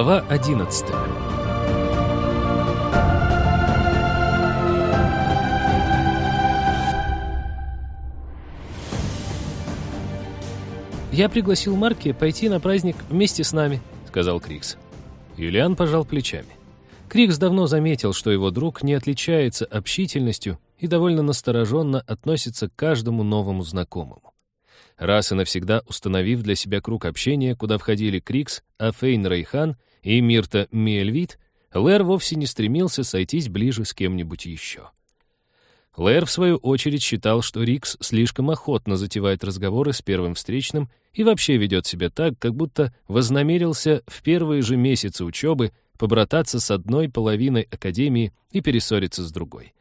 Глава 11 «Я пригласил Марки пойти на праздник вместе с нами», — сказал Крикс. Юлиан пожал плечами. Крикс давно заметил, что его друг не отличается общительностью и довольно настороженно относится к каждому новому знакомому. Раз и навсегда установив для себя круг общения, куда входили Крикс, Афейн Рейхан и Мирта Миэльвит, Лэр вовсе не стремился сойтись ближе с кем-нибудь еще. Лэр, в свою очередь, считал, что Рикс слишком охотно затевает разговоры с первым встречным и вообще ведет себя так, как будто вознамерился в первые же месяцы учебы побрататься с одной половиной академии и перессориться с другой.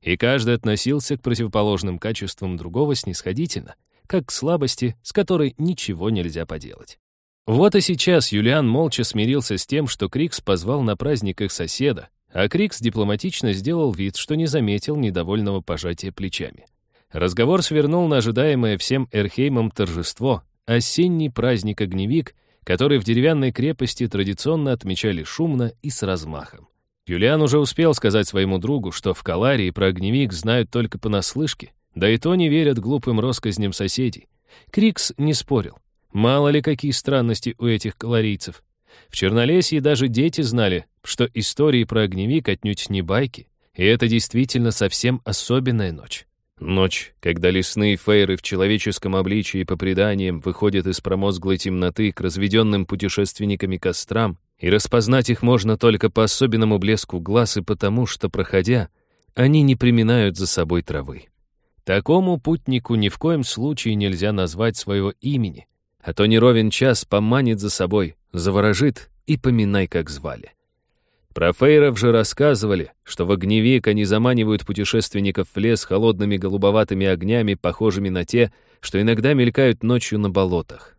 И каждый относился к противоположным качествам другого снисходительно, как к слабости, с которой ничего нельзя поделать. Вот и сейчас Юлиан молча смирился с тем, что Крикс позвал на праздник их соседа, а Крикс дипломатично сделал вид, что не заметил недовольного пожатия плечами. Разговор свернул на ожидаемое всем Эрхеймом торжество, осенний праздник Огневик, который в деревянной крепости традиционно отмечали шумно и с размахом. Юлиан уже успел сказать своему другу, что в Каларии про Огневик знают только понаслышке, да и то не верят глупым россказням соседей. Крикс не спорил. Мало ли какие странности у этих калорийцев. В Чернолесье даже дети знали, что истории про огневик отнюдь не байки, и это действительно совсем особенная ночь. Ночь, когда лесные фейры в человеческом обличии по преданиям выходят из промозглой темноты к разведенным путешественниками кострам, и распознать их можно только по особенному блеску глаз и потому, что, проходя, они не приминают за собой травы. Такому путнику ни в коем случае нельзя назвать своего имени, а то неровен час поманит за собой, заворожит и поминай, как звали. Про фейров же рассказывали, что в огневик они заманивают путешественников в лес холодными голубоватыми огнями, похожими на те, что иногда мелькают ночью на болотах.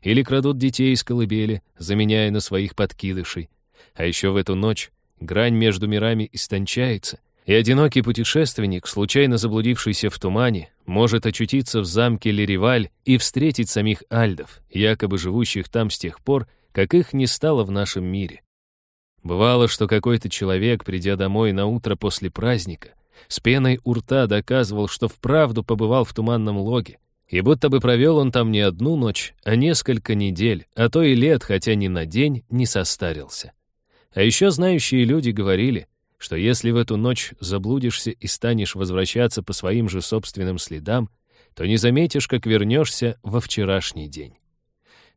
Или крадут детей из колыбели, заменяя на своих подкидышей. А еще в эту ночь грань между мирами истончается, и одинокий путешественник, случайно заблудившийся в тумане, может очутиться в замке Лериваль и встретить самих альдов, якобы живущих там с тех пор, как их не стало в нашем мире. Бывало, что какой-то человек, придя домой на утро после праздника, с пеной у рта доказывал, что вправду побывал в туманном логе, и будто бы провел он там не одну ночь, а несколько недель, а то и лет, хотя ни на день не состарился. А еще знающие люди говорили — что если в эту ночь заблудишься и станешь возвращаться по своим же собственным следам, то не заметишь, как вернешься во вчерашний день.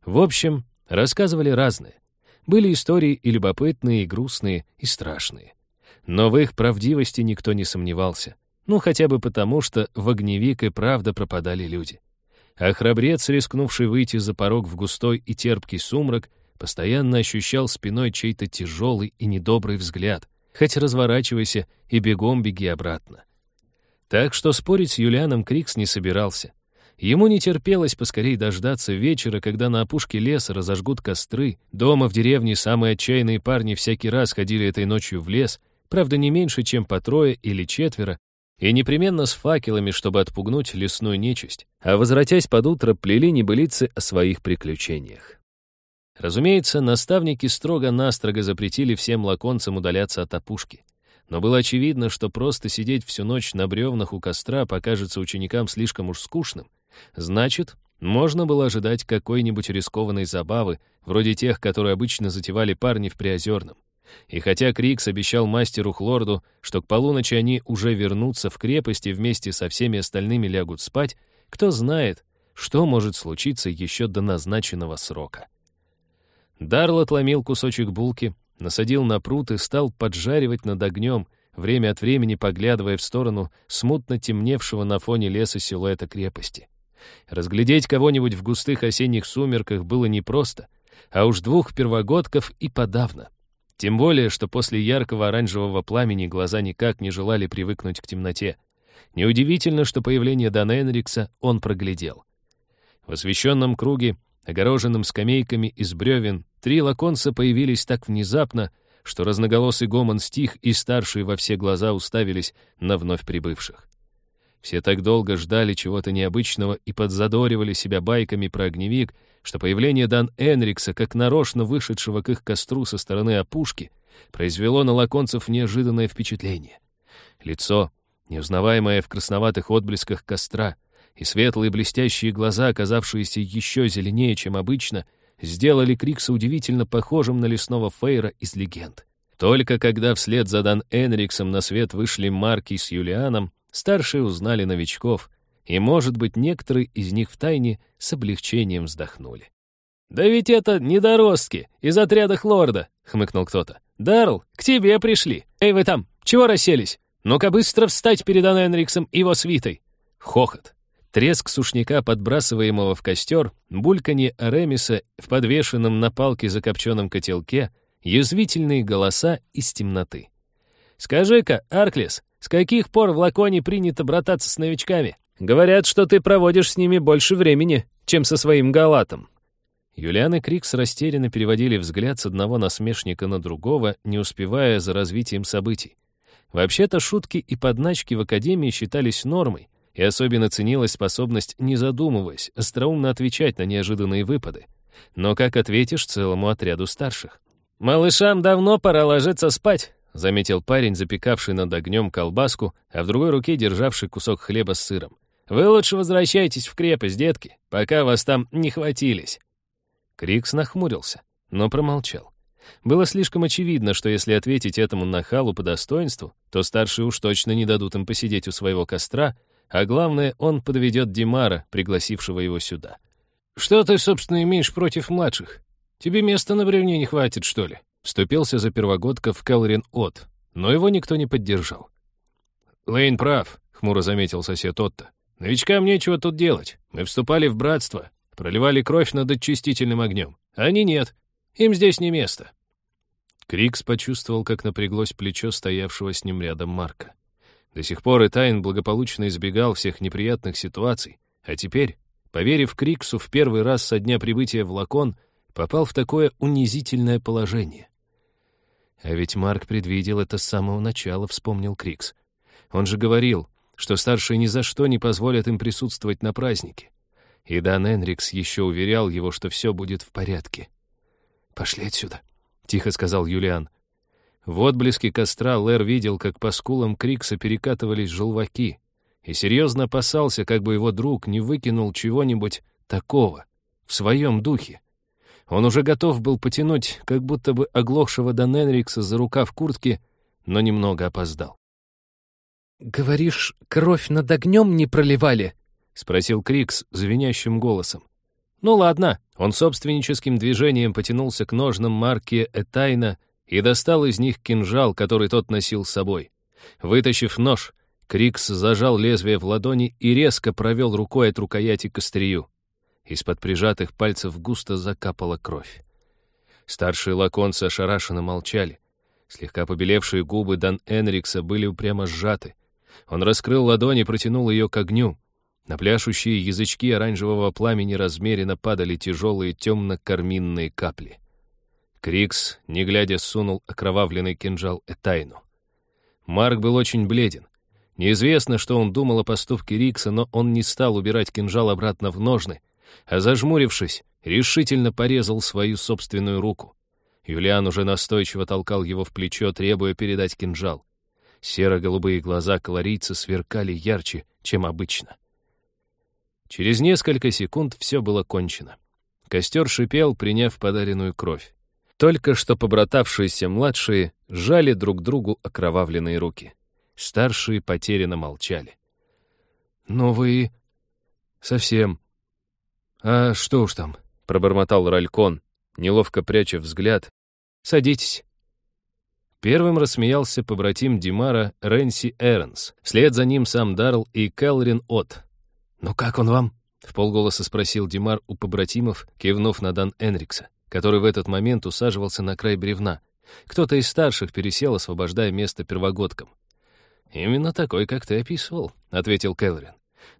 В общем, рассказывали разные. Были истории и любопытные, и грустные, и страшные. Но в их правдивости никто не сомневался. Ну, хотя бы потому, что в огневик и правда пропадали люди. А храбрец, рискнувший выйти за порог в густой и терпкий сумрак, постоянно ощущал спиной чей-то тяжелый и недобрый взгляд — Хоть разворачивайся и бегом беги обратно. Так что спорить с Юлианом Крикс не собирался. Ему не терпелось поскорей дождаться вечера, когда на опушке леса разожгут костры. Дома в деревне самые отчаянные парни всякий раз ходили этой ночью в лес, правда, не меньше, чем по трое или четверо, и непременно с факелами, чтобы отпугнуть лесную нечисть, а, возвратясь под утро, плели небылицы о своих приключениях. Разумеется, наставники строго-настрого запретили всем лаконцам удаляться от опушки. Но было очевидно, что просто сидеть всю ночь на бревнах у костра покажется ученикам слишком уж скучным. Значит, можно было ожидать какой-нибудь рискованной забавы, вроде тех, которые обычно затевали парни в Приозерном. И хотя Крикс обещал мастеру Хлорду, что к полуночи они уже вернутся в крепости вместе со всеми остальными лягут спать, кто знает, что может случиться еще до назначенного срока. Дарл отломил кусочек булки, насадил на пруд и стал поджаривать над огнем, время от времени поглядывая в сторону смутно темневшего на фоне леса силуэта крепости. Разглядеть кого-нибудь в густых осенних сумерках было непросто, а уж двух первогодков и подавно. Тем более, что после яркого оранжевого пламени глаза никак не желали привыкнуть к темноте. Неудивительно, что появление Дан Энрикса он проглядел. В освещенном круге огороженным скамейками из бревен, три лаконца появились так внезапно, что разноголосый гомон стих и старшие во все глаза уставились на вновь прибывших. Все так долго ждали чего-то необычного и подзадоривали себя байками про огневик, что появление Дан Энрикса, как нарочно вышедшего к их костру со стороны опушки, произвело на лаконцев неожиданное впечатление. Лицо, неузнаваемое в красноватых отблесках костра, и светлые блестящие глаза, оказавшиеся еще зеленее, чем обычно, сделали Крикса удивительно похожим на лесного Фейра из легенд. Только когда вслед за Дан Энриксом на свет вышли Марки с Юлианом, старшие узнали новичков, и, может быть, некоторые из них втайне с облегчением вздохнули. «Да ведь это недоростки из отряда Хлорда», — хмыкнул кто-то. «Дарл, к тебе пришли. Эй, вы там, чего расселись? Ну-ка быстро встать перед Дан Энриксом и его свитой». Хохот. Треск сушняка, подбрасываемого в костер, бульканье Аремиса в подвешенном на палке закопченном котелке, язвительные голоса из темноты. «Скажи-ка, Арклес, с каких пор в Лаконе принято брататься с новичками? Говорят, что ты проводишь с ними больше времени, чем со своим галатом». Юлиан и Крикс растерянно переводили взгляд с одного насмешника на другого, не успевая за развитием событий. Вообще-то шутки и подначки в Академии считались нормой, и особенно ценилась способность, не задумываясь, остроумно отвечать на неожиданные выпады. Но как ответишь целому отряду старших? «Малышам давно пора ложиться спать», — заметил парень, запекавший над огнем колбаску, а в другой руке державший кусок хлеба с сыром. «Вы лучше возвращайтесь в крепость, детки, пока вас там не хватились». Крикс нахмурился, но промолчал. Было слишком очевидно, что если ответить этому нахалу по достоинству, то старшие уж точно не дадут им посидеть у своего костра, а главное, он подведет Димара, пригласившего его сюда. «Что ты, собственно, имеешь против младших? Тебе места на бревне не хватит, что ли?» Вступился за первогодков Келрин От, но его никто не поддержал. «Лейн прав», — хмуро заметил сосед Отто. «Новичкам нечего тут делать. Мы вступали в братство, проливали кровь над очистительным огнем. Они нет. Им здесь не место». Крикс почувствовал, как напряглось плечо стоявшего с ним рядом Марка. До сих пор Этайн благополучно избегал всех неприятных ситуаций, а теперь, поверив Криксу в первый раз со дня прибытия в Лакон, попал в такое унизительное положение. А ведь Марк предвидел это с самого начала, вспомнил Крикс. Он же говорил, что старшие ни за что не позволят им присутствовать на празднике. И Дан Энрикс еще уверял его, что все будет в порядке. «Пошли отсюда», — тихо сказал Юлиан. В отблеске костра Лэр видел, как по скулам Крикса перекатывались желваки, и серьезно опасался, как бы его друг не выкинул чего-нибудь такого, в своем духе. Он уже готов был потянуть, как будто бы оглохшего Даненрикса за рукав куртки, но немного опоздал. «Говоришь, кровь над огнем не проливали?» — спросил Крикс звенящим голосом. «Ну ладно». Он собственническим движением потянулся к ножнам марки Этайна, и достал из них кинжал, который тот носил с собой. Вытащив нож, Крикс зажал лезвие в ладони и резко провел рукой от рукояти к острию. Из-под прижатых пальцев густо закапала кровь. Старшие лаконцы ошарашенно молчали. Слегка побелевшие губы Дан Энрикса были упрямо сжаты. Он раскрыл ладонь и протянул ее к огню. На пляшущие язычки оранжевого пламени размеренно падали тяжелые темно-карминные капли. Крикс, не глядя, сунул окровавленный кинжал Этайну. Марк был очень бледен. Неизвестно, что он думал о поступке Рикса, но он не стал убирать кинжал обратно в ножны, а, зажмурившись, решительно порезал свою собственную руку. Юлиан уже настойчиво толкал его в плечо, требуя передать кинжал. Серо-голубые глаза колорийца сверкали ярче, чем обычно. Через несколько секунд все было кончено. Костер шипел, приняв подаренную кровь. Только что побратавшиеся младшие жали друг другу окровавленные руки. Старшие потерянно молчали. «Ну вы... совсем... А что уж там?» — пробормотал Ралькон, неловко пряча взгляд. «Садитесь». Первым рассмеялся побратим Димара Рэнси Эрнс. Вслед за ним сам Дарл и Келрин От. «Ну как он вам?» — в полголоса спросил Димар у побратимов, кивнув на Дан Энрикса который в этот момент усаживался на край бревна. Кто-то из старших пересел, освобождая место первогодкам. «Именно такой, как ты описывал», — ответил Кэлрин.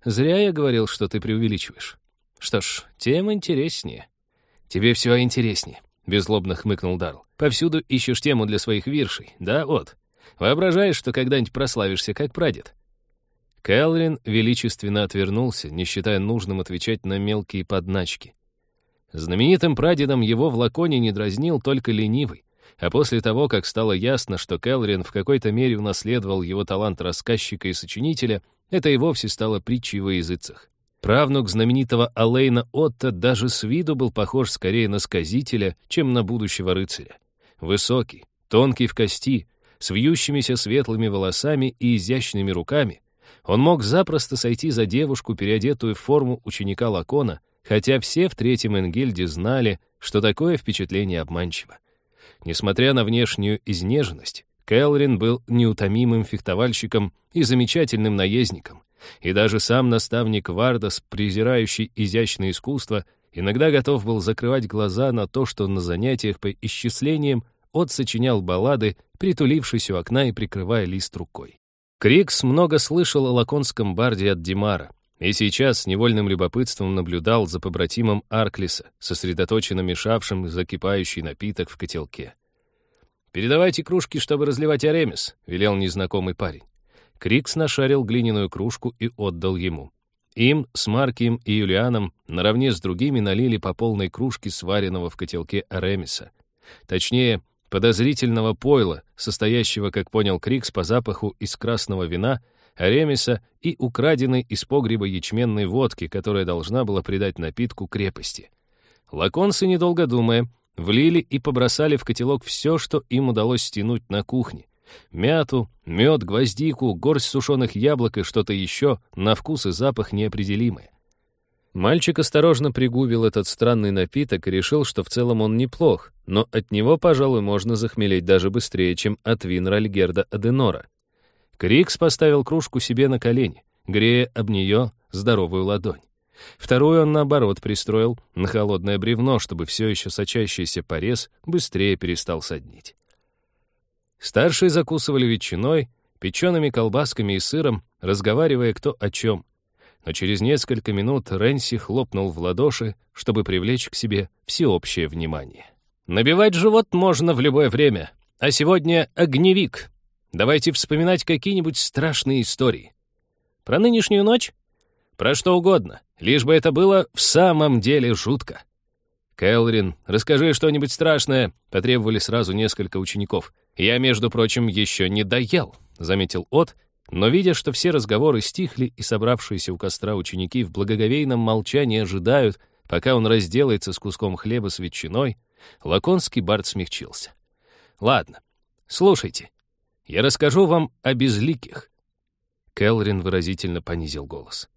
«Зря я говорил, что ты преувеличиваешь. Что ж, тем интереснее». «Тебе все интереснее», — беззлобно хмыкнул Дарл. «Повсюду ищешь тему для своих виршей, да, вот. Воображаешь, что когда-нибудь прославишься, как прадед». Кэлрин величественно отвернулся, не считая нужным отвечать на мелкие подначки. Знаменитым прадедом его в Лаконе не дразнил только ленивый. А после того, как стало ясно, что Келрин в какой-то мере унаследовал его талант рассказчика и сочинителя, это и вовсе стало притчей во языцах. Правнук знаменитого Алейна Отто даже с виду был похож скорее на сказителя, чем на будущего рыцаря. Высокий, тонкий в кости, с вьющимися светлыми волосами и изящными руками, он мог запросто сойти за девушку, переодетую в форму ученика Лакона, хотя все в третьем Энгельде знали, что такое впечатление обманчиво. Несмотря на внешнюю изнеженность, Келрин был неутомимым фехтовальщиком и замечательным наездником, и даже сам наставник Вардас, презирающий изящное искусство, иногда готов был закрывать глаза на то, что на занятиях по исчислениям от сочинял баллады, притулившись у окна и прикрывая лист рукой. Крикс много слышал о лаконском барде от Димара, и сейчас с невольным любопытством наблюдал за побратимом Арклиса, сосредоточенно мешавшим закипающий напиток в котелке. «Передавайте кружки, чтобы разливать аремис», — велел незнакомый парень. Крикс нашарил глиняную кружку и отдал ему. Им, с Маркием и Юлианом, наравне с другими налили по полной кружке сваренного в котелке аремиса. Точнее, подозрительного пойла, состоящего, как понял Крикс, по запаху из красного вина, аремиса и украденной из погреба ячменной водки, которая должна была придать напитку крепости. Лаконцы, недолго думая, влили и побросали в котелок все, что им удалось стянуть на кухне. Мяту, мед, гвоздику, горсть сушеных яблок и что-то еще, на вкус и запах неопределимые. Мальчик осторожно пригубил этот странный напиток и решил, что в целом он неплох, но от него, пожалуй, можно захмелеть даже быстрее, чем от вин Ральгерда Аденора. Крикс поставил кружку себе на колени, грея об нее здоровую ладонь. Вторую он, наоборот, пристроил на холодное бревно, чтобы все еще сочащийся порез быстрее перестал соднить. Старшие закусывали ветчиной, печеными колбасками и сыром, разговаривая кто о чем. Но через несколько минут Рэнси хлопнул в ладоши, чтобы привлечь к себе всеобщее внимание. «Набивать живот можно в любое время, а сегодня огневик. Давайте вспоминать какие-нибудь страшные истории. Про нынешнюю ночь? Про что угодно, лишь бы это было в самом деле жутко». «Кэлрин, расскажи что-нибудь страшное», — потребовали сразу несколько учеников. «Я, между прочим, еще не доел», — заметил От, но, видя, что все разговоры стихли и собравшиеся у костра ученики в благоговейном молчании ожидают, пока он разделается с куском хлеба с ветчиной, лаконский бард смягчился. «Ладно, слушайте, я расскажу вам о безликих». Келрин выразительно понизил голос.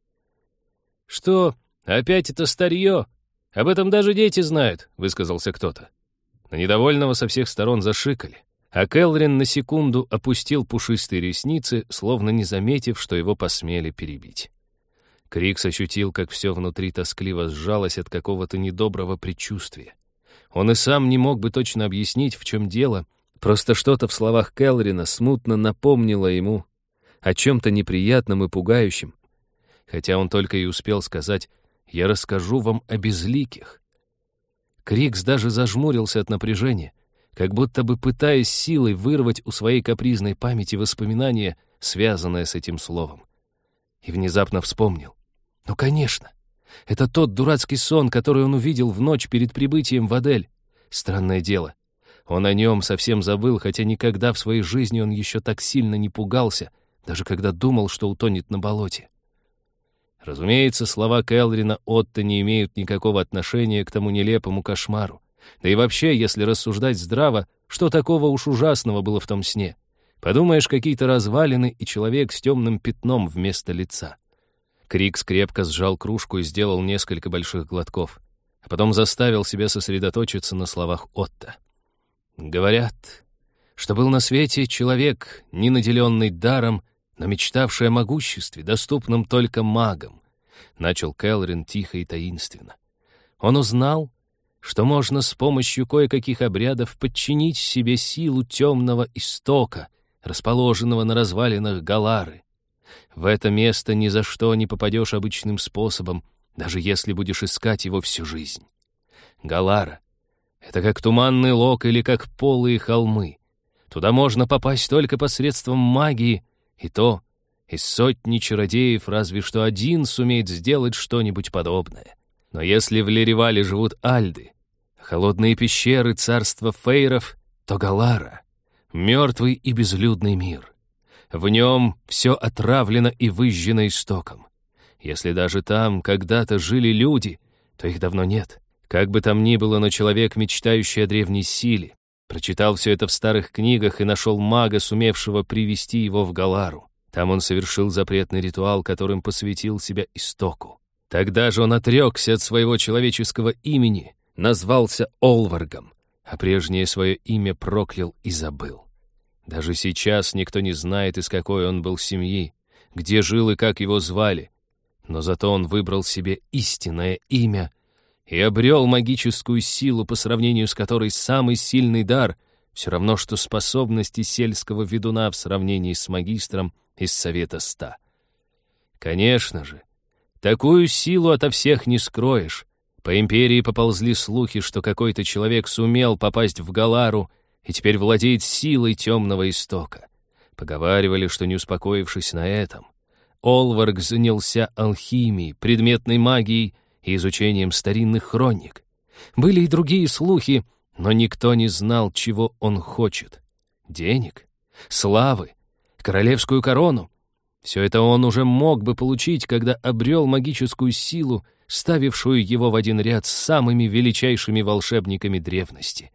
«Что, опять это старье? Об этом даже дети знают», — высказался кто-то. На недовольного со всех сторон зашикали а Келрин на секунду опустил пушистые ресницы, словно не заметив, что его посмели перебить. Крикс ощутил, как все внутри тоскливо сжалось от какого-то недоброго предчувствия. Он и сам не мог бы точно объяснить, в чем дело, просто что-то в словах Келрина смутно напомнило ему о чем-то неприятном и пугающем, хотя он только и успел сказать «Я расскажу вам о безликих». Крикс даже зажмурился от напряжения — как будто бы пытаясь силой вырвать у своей капризной памяти воспоминания, связанное с этим словом. И внезапно вспомнил. Ну, конечно. Это тот дурацкий сон, который он увидел в ночь перед прибытием в Адель. Странное дело. Он о нем совсем забыл, хотя никогда в своей жизни он еще так сильно не пугался, даже когда думал, что утонет на болоте. Разумеется, слова Келрина Отто не имеют никакого отношения к тому нелепому кошмару. Да и вообще, если рассуждать здраво, что такого уж ужасного было в том сне? Подумаешь, какие-то развалины и человек с темным пятном вместо лица. Крикс крепко сжал кружку и сделал несколько больших глотков, а потом заставил себя сосредоточиться на словах Отто. «Говорят, что был на свете человек, не наделенный даром, но мечтавший о могуществе, доступном только магам», — начал Келрин тихо и таинственно. Он узнал, что можно с помощью кое-каких обрядов подчинить себе силу темного истока, расположенного на развалинах Галары. В это место ни за что не попадешь обычным способом, даже если будешь искать его всю жизнь. Галара — это как туманный лог или как полые холмы. Туда можно попасть только посредством магии, и то из сотни чародеев разве что один сумеет сделать что-нибудь подобное. Но если в Леревале живут альды, холодные пещеры царства фейров, то Галара — мертвый и безлюдный мир. В нем все отравлено и выжжено истоком. Если даже там когда-то жили люди, то их давно нет. Как бы там ни было, но человек, мечтающий о древней силе, прочитал все это в старых книгах и нашел мага, сумевшего привести его в Галару. Там он совершил запретный ритуал, которым посвятил себя истоку. Тогда же он отрекся от своего человеческого имени, назвался Олваргом, а прежнее свое имя проклял и забыл. Даже сейчас никто не знает, из какой он был семьи, где жил и как его звали. Но зато он выбрал себе истинное имя и обрел магическую силу, по сравнению с которой самый сильный дар — все равно, что способности сельского ведуна в сравнении с магистром из Совета Ста. Конечно же, такую силу ото всех не скроешь. По империи поползли слухи, что какой-то человек сумел попасть в Галару — и теперь владеет силой темного истока. Поговаривали, что не успокоившись на этом, Олварг занялся алхимией, предметной магией и изучением старинных хроник. Были и другие слухи, но никто не знал, чего он хочет. Денег? Славы? Королевскую корону? Все это он уже мог бы получить, когда обрел магическую силу, ставившую его в один ряд с самыми величайшими волшебниками древности.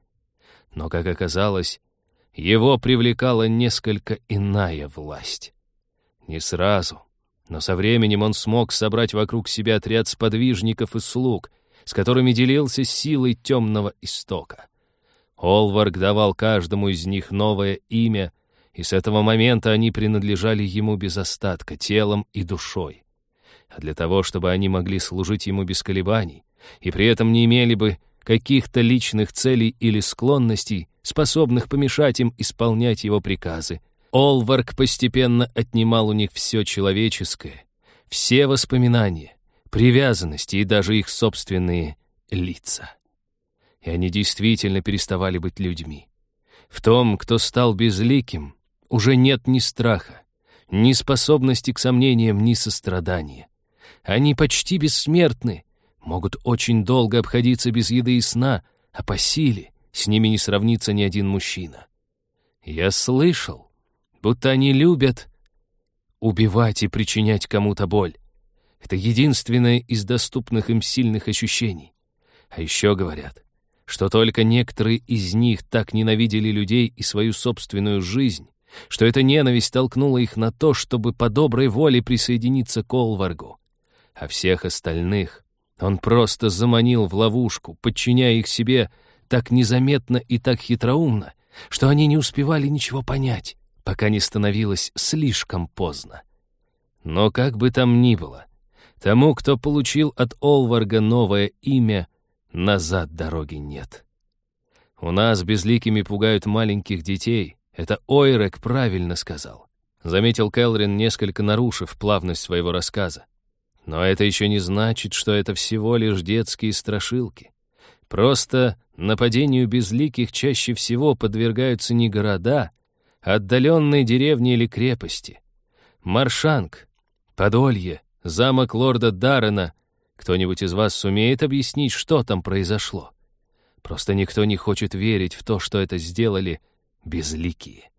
Но, как оказалось, его привлекала несколько иная власть. Не сразу, но со временем он смог собрать вокруг себя отряд сподвижников и слуг, с которыми делился силой темного истока. Олварг давал каждому из них новое имя, и с этого момента они принадлежали ему без остатка, телом и душой. А для того, чтобы они могли служить ему без колебаний, и при этом не имели бы каких-то личных целей или склонностей, способных помешать им исполнять его приказы. Олварк постепенно отнимал у них все человеческое, все воспоминания, привязанности и даже их собственные лица. И они действительно переставали быть людьми. В том, кто стал безликим, уже нет ни страха, ни способности к сомнениям, ни сострадания. Они почти бессмертны, могут очень долго обходиться без еды и сна, а по силе с ними не сравнится ни один мужчина. Я слышал, будто они любят убивать и причинять кому-то боль. Это единственное из доступных им сильных ощущений. А еще говорят, что только некоторые из них так ненавидели людей и свою собственную жизнь, что эта ненависть толкнула их на то, чтобы по доброй воле присоединиться к Олваргу, а всех остальных он просто заманил в ловушку, подчиняя их себе так незаметно и так хитроумно, что они не успевали ничего понять, пока не становилось слишком поздно. Но как бы там ни было, тому, кто получил от Олварга новое имя, назад дороги нет. У нас безликими пугают маленьких детей. Это Ойрек правильно сказал. Заметил Келрин, несколько нарушив плавность своего рассказа. Но это еще не значит, что это всего лишь детские страшилки. Просто нападению безликих чаще всего подвергаются не города, отдаленные деревни или крепости. Маршанг, Подолье, замок лорда Даррена. Кто-нибудь из вас сумеет объяснить, что там произошло? Просто никто не хочет верить в то, что это сделали безликие.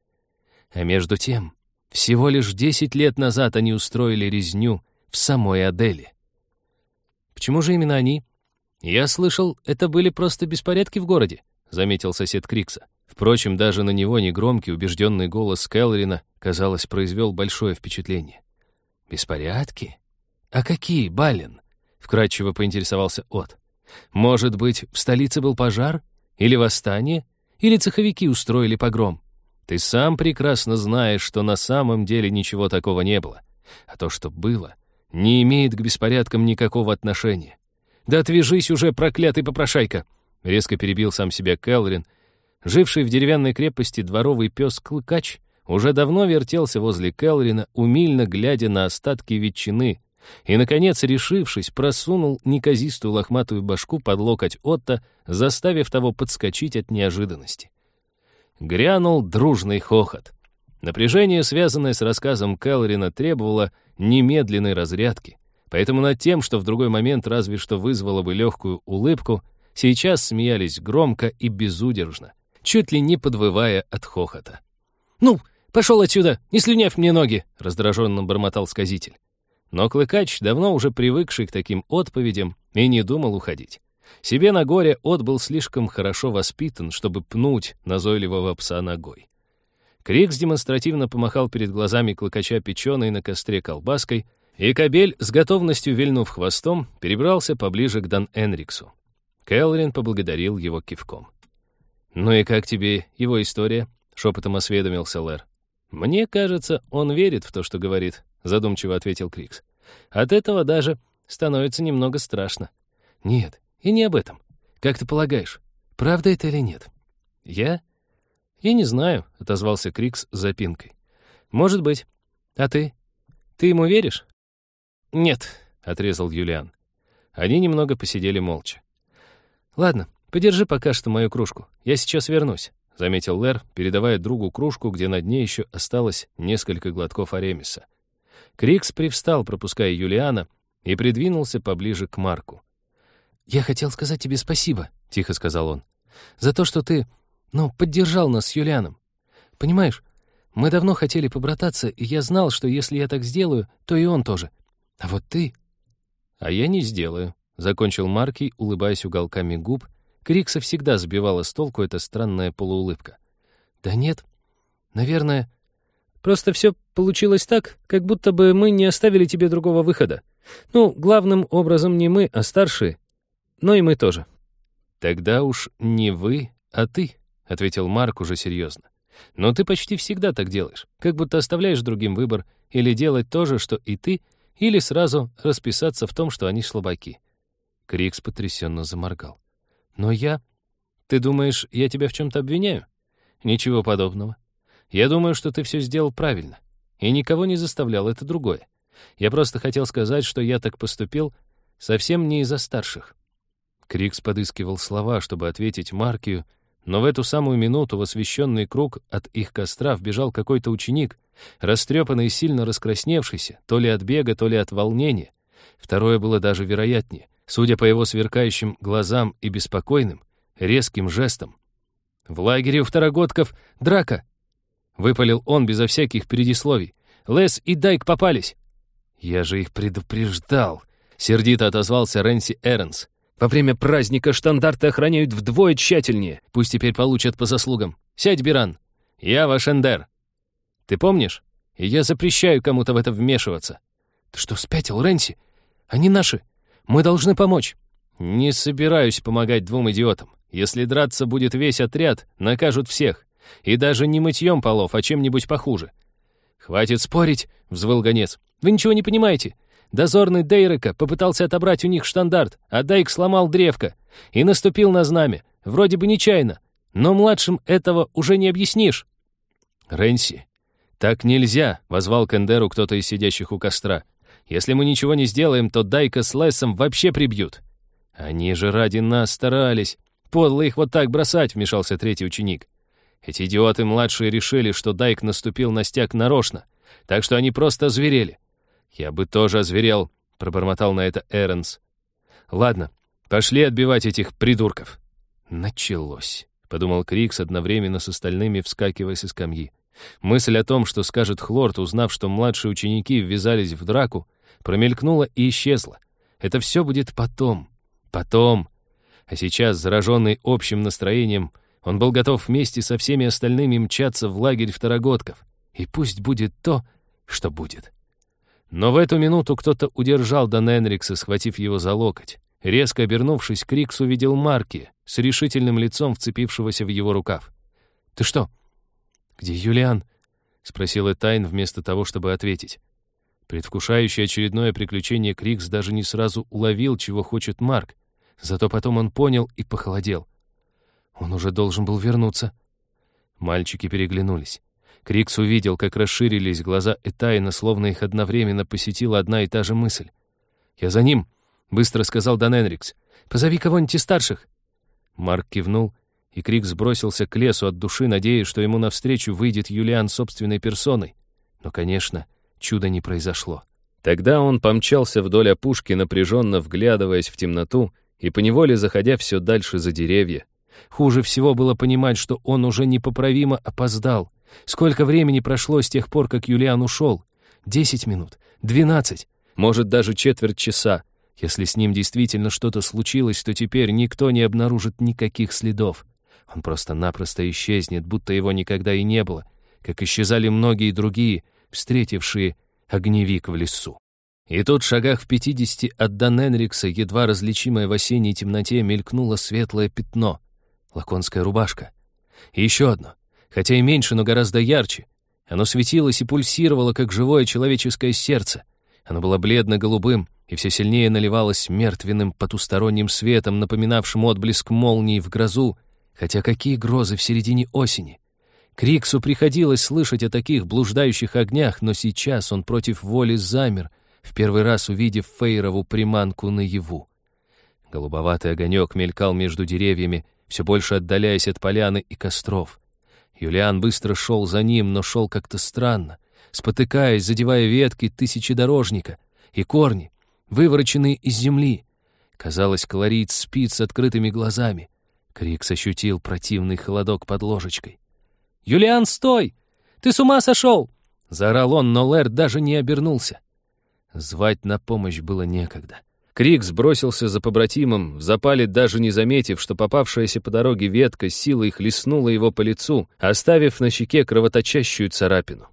А между тем, всего лишь десять лет назад они устроили резню в самой Адели. Почему же именно они? Я слышал, это были просто беспорядки в городе, заметил сосед Крикса. Впрочем, даже на него негромкий, убежденный голос Келрина, казалось, произвел большое впечатление. «Беспорядки? А какие, Балин?» — вкратчиво поинтересовался От. «Может быть, в столице был пожар? Или восстание? Или цеховики устроили погром? Ты сам прекрасно знаешь, что на самом деле ничего такого не было. А то, что было, не имеет к беспорядкам никакого отношения. «Да отвяжись уже, проклятый попрошайка!» Резко перебил сам себя Келрин. Живший в деревянной крепости дворовый пес Клыкач уже давно вертелся возле Келрина, умильно глядя на остатки ветчины, и, наконец, решившись, просунул неказистую лохматую башку под локоть Отто, заставив того подскочить от неожиданности. Грянул дружный хохот. Напряжение, связанное с рассказом Келрина, требовало немедленной разрядки, Поэтому над тем, что в другой момент разве что вызвало бы легкую улыбку, сейчас смеялись громко и безудержно, чуть ли не подвывая от хохота. «Ну, пошел отсюда, не слюнявь мне ноги!» — раздраженно бормотал сказитель. Но Клыкач, давно уже привыкший к таким отповедям, и не думал уходить. Себе на горе от был слишком хорошо воспитан, чтобы пнуть назойливого пса ногой. Крикс демонстративно помахал перед глазами клыкача печеной на костре колбаской, и кобель, с готовностью вильнув хвостом, перебрался поближе к Дан Энриксу. Кэлрин поблагодарил его кивком. «Ну и как тебе его история?» — шепотом осведомился Лэр. «Мне кажется, он верит в то, что говорит», — задумчиво ответил Крикс. «От этого даже становится немного страшно». «Нет, и не об этом. Как ты полагаешь, правда это или нет?» «Я?» «Я не знаю», — отозвался Крикс с запинкой. «Может быть. А ты? Ты ему веришь?» «Нет», — отрезал Юлиан. Они немного посидели молча. «Ладно, подержи пока что мою кружку. Я сейчас вернусь», — заметил Лэр, передавая другу кружку, где на дне еще осталось несколько глотков Аремиса. Крикс привстал, пропуская Юлиана, и придвинулся поближе к Марку. «Я хотел сказать тебе спасибо», — тихо сказал он, «за то, что ты но поддержал нас с Юлианом. Понимаешь, мы давно хотели побрататься, и я знал, что если я так сделаю, то и он тоже. А вот ты... А я не сделаю, — закончил Маркий, улыбаясь уголками губ. Крикса всегда сбивала с толку эта странная полуулыбка. Да нет, наверное... Просто все получилось так, как будто бы мы не оставили тебе другого выхода. Ну, главным образом не мы, а старшие. Но и мы тоже. Тогда уж не вы, а ты, ответил Марк уже серьезно. «Но ты почти всегда так делаешь, как будто оставляешь другим выбор или делать то же, что и ты, или сразу расписаться в том, что они слабаки». Крикс потрясенно заморгал. «Но я... Ты думаешь, я тебя в чем-то обвиняю?» «Ничего подобного. Я думаю, что ты все сделал правильно. И никого не заставлял, это другое. Я просто хотел сказать, что я так поступил совсем не из-за старших». Крикс подыскивал слова, чтобы ответить Маркию, но в эту самую минуту в освещенный круг от их костра вбежал какой-то ученик, растрепанный и сильно раскрасневшийся, то ли от бега, то ли от волнения. Второе было даже вероятнее, судя по его сверкающим глазам и беспокойным, резким жестом. «В лагере у второгодков драка!» Выпалил он безо всяких предисловий. «Лес и Дайк попались!» «Я же их предупреждал!» Сердито отозвался Рэнси Эрнс. Во время праздника штандарты охраняют вдвое тщательнее. Пусть теперь получат по заслугам. Сядь, Биран. Я ваш Эндер. Ты помнишь? И я запрещаю кому-то в это вмешиваться. Ты что, спятил, Рэнси? Они наши. Мы должны помочь. Не собираюсь помогать двум идиотам. Если драться будет весь отряд, накажут всех. И даже не мытьем полов, а чем-нибудь похуже. «Хватит спорить!» — взвыл гонец. «Вы ничего не понимаете. Дозорный Дейрека попытался отобрать у них штандарт, а Дайк сломал древко и наступил на знамя, вроде бы нечаянно. Но младшим этого уже не объяснишь. «Рэнси, так нельзя!» — возвал Кендеру кто-то из сидящих у костра. «Если мы ничего не сделаем, то Дайка с Лесом вообще прибьют». «Они же ради нас старались. Подло их вот так бросать», — вмешался третий ученик. Эти идиоты младшие решили, что Дайк наступил на стяг нарочно, так что они просто зверели. «Я бы тоже озверел», — пробормотал на это Эренс. «Ладно, пошли отбивать этих придурков». «Началось», — подумал Крикс, одновременно с остальными вскакивая со скамьи. Мысль о том, что скажет Хлорт, узнав, что младшие ученики ввязались в драку, промелькнула и исчезла. Это все будет потом. Потом. А сейчас, зараженный общим настроением, он был готов вместе со всеми остальными мчаться в лагерь второгодков. И пусть будет то, что будет. Но в эту минуту кто-то удержал Дан Энрикса, схватив его за локоть. Резко обернувшись, Крикс увидел Марки с решительным лицом, вцепившегося в его рукав. «Ты что? Где Юлиан?» — спросил Этайн вместо того, чтобы ответить. Предвкушающий очередное приключение, Крикс даже не сразу уловил, чего хочет Марк. Зато потом он понял и похолодел. Он уже должен был вернуться. Мальчики переглянулись. Крикс увидел, как расширились глаза Этайна, словно их одновременно посетила одна и та же мысль. «Я за ним», — быстро сказал Дан Энрикс. «Позови кого-нибудь из старших». Марк кивнул, и Крикс бросился к лесу от души, надеясь, что ему навстречу выйдет Юлиан собственной персоной. Но, конечно, чуда не произошло. Тогда он помчался вдоль опушки, напряженно вглядываясь в темноту и поневоле заходя все дальше за деревья. Хуже всего было понимать, что он уже непоправимо опоздал. Сколько времени прошло с тех пор, как Юлиан ушел? Десять минут? Двенадцать? Может, даже четверть часа? Если с ним действительно что-то случилось, то теперь никто не обнаружит никаких следов. Он просто-напросто исчезнет, будто его никогда и не было, как исчезали многие другие, встретившие огневик в лесу. И тут, в шагах в пятидесяти от Даненрикса, едва различимое в осенней темноте, мелькнуло светлое пятно. Лаконская рубашка. И еще одно, хотя и меньше, но гораздо ярче. Оно светилось и пульсировало, как живое человеческое сердце. Оно было бледно-голубым, и все сильнее наливалось мертвенным потусторонним светом, напоминавшим отблеск молнии в грозу, хотя какие грозы в середине осени. Криксу приходилось слышать о таких блуждающих огнях, но сейчас он против воли замер, в первый раз увидев Фейрову приманку наяву. Голубоватый огонек мелькал между деревьями, все больше отдаляясь от поляны и костров. Юлиан быстро шел за ним, но шел как-то странно, спотыкаясь, задевая ветки тысячедорожника и корни, вывороченные из земли. Казалось, колорит спит с открытыми глазами. Крикс ощутил противный холодок под ложечкой. «Юлиан, стой! Ты с ума сошел!» — заорал он, но Лэр даже не обернулся. Звать на помощь было некогда. Крик сбросился за побратимом, в запале даже не заметив, что попавшаяся по дороге ветка силой хлестнула его по лицу, оставив на щеке кровоточащую царапину.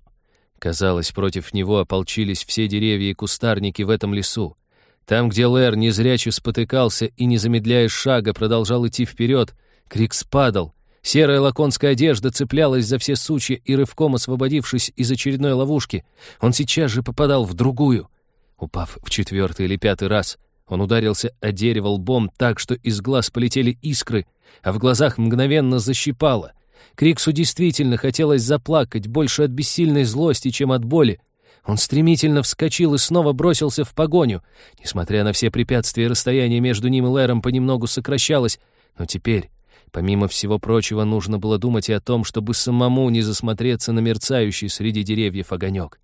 Казалось, против него ополчились все деревья и кустарники в этом лесу. Там, где Лэр незряче спотыкался и, не замедляя шага, продолжал идти вперед, Крик спадал. Серая лаконская одежда цеплялась за все сучья и, рывком освободившись из очередной ловушки, он сейчас же попадал в другую. Упав в четвертый или пятый раз, он ударился о дерево лбом так, что из глаз полетели искры, а в глазах мгновенно защипало. Криксу действительно хотелось заплакать, больше от бессильной злости, чем от боли. Он стремительно вскочил и снова бросился в погоню. Несмотря на все препятствия, расстояние между ним и Лэром понемногу сокращалось, но теперь, помимо всего прочего, нужно было думать и о том, чтобы самому не засмотреться на мерцающий среди деревьев огонек.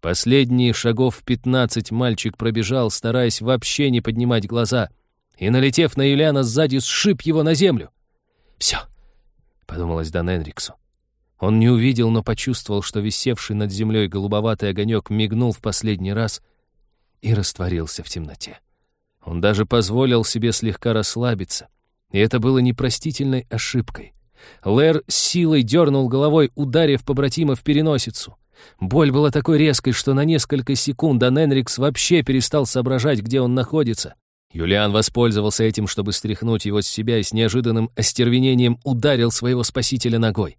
Последние шагов пятнадцать мальчик пробежал, стараясь вообще не поднимать глаза, и, налетев на Юлиана сзади, сшиб его на землю. «Все», — подумалось Дан Энриксу. Он не увидел, но почувствовал, что висевший над землей голубоватый огонек мигнул в последний раз и растворился в темноте. Он даже позволил себе слегка расслабиться, и это было непростительной ошибкой. Лэр силой дернул головой, ударив побратима в переносицу. Боль была такой резкой, что на несколько секунд Дан Энрикс вообще перестал соображать, где он находится. Юлиан воспользовался этим, чтобы стряхнуть его с себя и с неожиданным остервенением ударил своего спасителя ногой.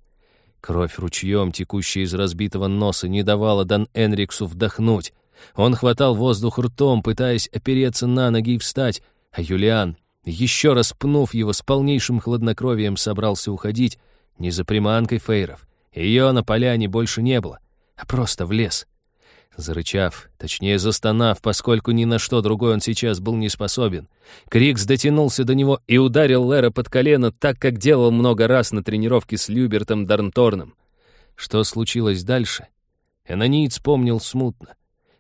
Кровь ручьем, текущая из разбитого носа, не давала Дан Энриксу вдохнуть. Он хватал воздух ртом, пытаясь опереться на ноги и встать, а Юлиан, еще раз пнув его с полнейшим хладнокровием, собрался уходить не за приманкой фейров. Ее на поляне больше не было а просто в лес. Зарычав, точнее застонав, поскольку ни на что другое он сейчас был не способен, Крикс дотянулся до него и ударил Лера под колено так, как делал много раз на тренировке с Любертом Дарнторном. Что случилось дальше? Энониит вспомнил смутно.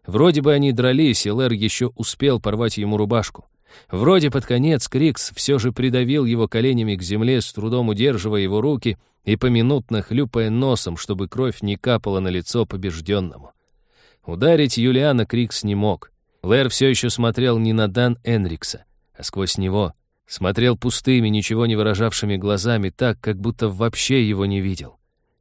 Вроде бы они дрались, и Лэр еще успел порвать ему рубашку. Вроде под конец Крикс все же придавил его коленями к земле, с трудом удерживая его руки и поминутно хлюпая носом, чтобы кровь не капала на лицо побежденному. Ударить Юлиана Крикс не мог. Лэр все еще смотрел не на Дан Энрикса, а сквозь него. Смотрел пустыми, ничего не выражавшими глазами так, как будто вообще его не видел.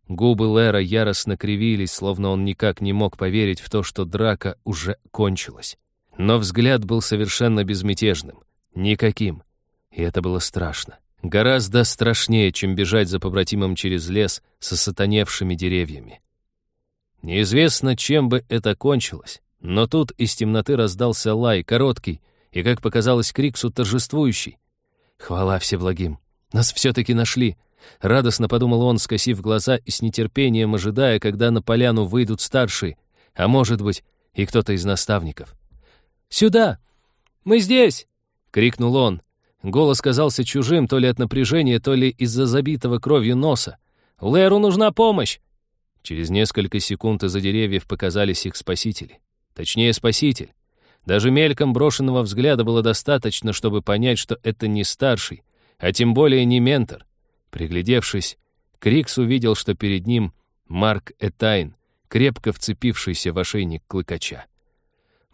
Губы Лэра яростно кривились, словно он никак не мог поверить в то, что драка уже кончилась. Но взгляд был совершенно безмятежным. Никаким. И это было страшно. Гораздо страшнее, чем бежать за побратимом через лес со сатаневшими деревьями. Неизвестно, чем бы это кончилось, но тут из темноты раздался лай, короткий, и, как показалось Криксу, торжествующий. «Хвала всеблагим! Нас все-таки нашли!» Радостно подумал он, скосив глаза и с нетерпением ожидая, когда на поляну выйдут старшие, а может быть, и кто-то из наставников. «Сюда! Мы здесь!» — крикнул он. Голос казался чужим то ли от напряжения, то ли из-за забитого кровью носа. «Лэру нужна помощь!» Через несколько секунд из-за деревьев показались их спасители. точнее, спаситель. Даже мельком брошенного взгляда было достаточно, чтобы понять, что это не старший, а тем более не ментор. Приглядевшись, Крикс увидел, что перед ним Марк Этайн, крепко вцепившийся в ошейник клыкача.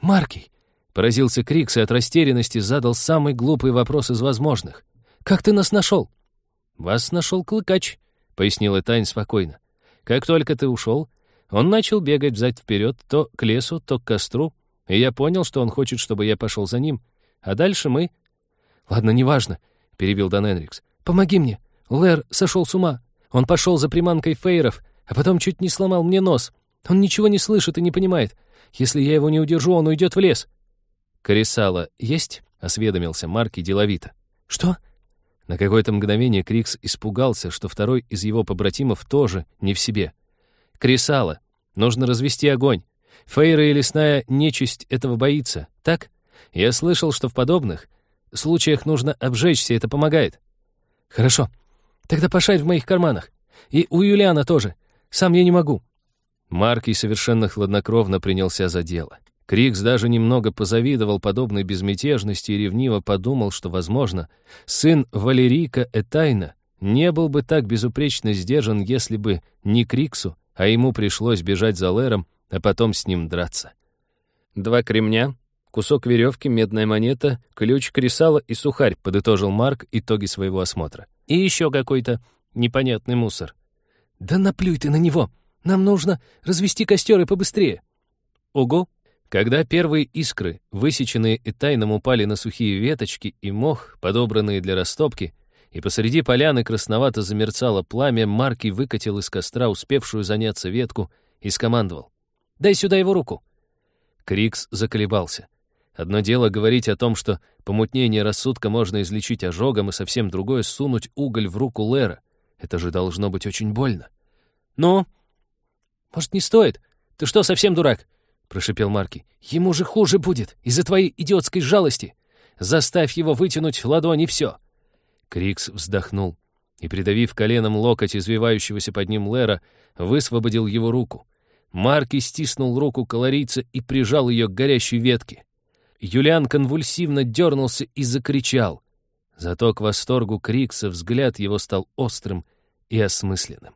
«Маркий!» — поразился Крикс и от растерянности задал самый глупый вопрос из возможных. «Как ты нас нашел?» «Вас нашел клыкач», — пояснил Этайн спокойно. «Как только ты ушел, он начал бегать взад-вперед то к лесу, то к костру, и я понял, что он хочет, чтобы я пошел за ним. А дальше мы...» «Ладно, неважно», — перебил Дан Энрикс. «Помоги мне. Лэр сошел с ума. Он пошел за приманкой фейров, а потом чуть не сломал мне нос. Он ничего не слышит и не понимает. Если я его не удержу, он уйдет в лес». «Корисала есть?» — осведомился Марки деловито. «Что?» На какое-то мгновение Крикс испугался, что второй из его побратимов тоже не в себе. «Крисала, нужно развести огонь. Фейра и лесная нечисть этого боится, так? Я слышал, что в подобных случаях нужно обжечься, это помогает». «Хорошо. Тогда пошарь в моих карманах. И у Юлиана тоже. Сам я не могу». Маркий совершенно хладнокровно принялся за дело. Крикс даже немного позавидовал подобной безмятежности и ревниво подумал, что, возможно, сын Валерика Этайна не был бы так безупречно сдержан, если бы не Криксу, а ему пришлось бежать за Лером, а потом с ним драться. Два кремня, кусок веревки, медная монета, ключ, кресало и сухарь, подытожил Марк итоги своего осмотра. И еще какой-то непонятный мусор. «Да наплюй ты на него! Нам нужно развести костер и побыстрее!» «Ого!» Когда первые искры, высеченные и тайном, упали на сухие веточки и мох, подобранные для растопки, и посреди поляны красновато замерцало пламя, Марки выкатил из костра успевшую заняться ветку и скомандовал. «Дай сюда его руку!» Крикс заколебался. Одно дело говорить о том, что помутнение рассудка можно излечить ожогом, и совсем другое — сунуть уголь в руку Лера. Это же должно быть очень больно. «Ну? Может, не стоит? Ты что, совсем дурак? Прошипел Марки. «Ему же хуже будет из-за твоей идиотской жалости. Заставь его вытянуть ладони, все». Крикс вздохнул и, придавив коленом локоть извивающегося под ним Лера, высвободил его руку. Марки стиснул руку колорийца и прижал ее к горящей ветке. Юлиан конвульсивно дернулся и закричал. Зато к восторгу Крикса взгляд его стал острым и осмысленным.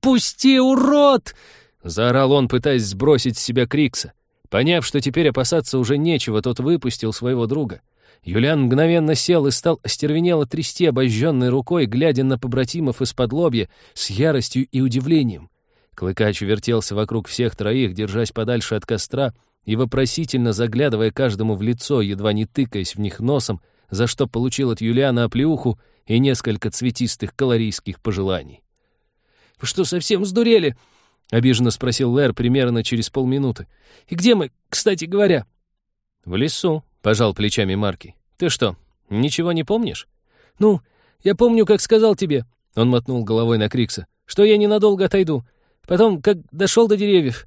«Пусти, урод!» Заорал он, пытаясь сбросить с себя Крикса. Поняв, что теперь опасаться уже нечего, тот выпустил своего друга. Юлиан мгновенно сел и стал остервенело трясти обожженной рукой, глядя на побратимов из-под лобья с яростью и удивлением. Клыкач вертелся вокруг всех троих, держась подальше от костра и вопросительно заглядывая каждому в лицо, едва не тыкаясь в них носом, за что получил от Юлиана оплеуху и несколько цветистых калорийских пожеланий. «Вы что, совсем сдурели?» — обиженно спросил Лэр примерно через полминуты. «И где мы, кстати говоря?» «В лесу», — пожал плечами Марки. «Ты что, ничего не помнишь?» «Ну, я помню, как сказал тебе», — он мотнул головой на Крикса, «что я ненадолго отойду. Потом, как дошел до деревьев.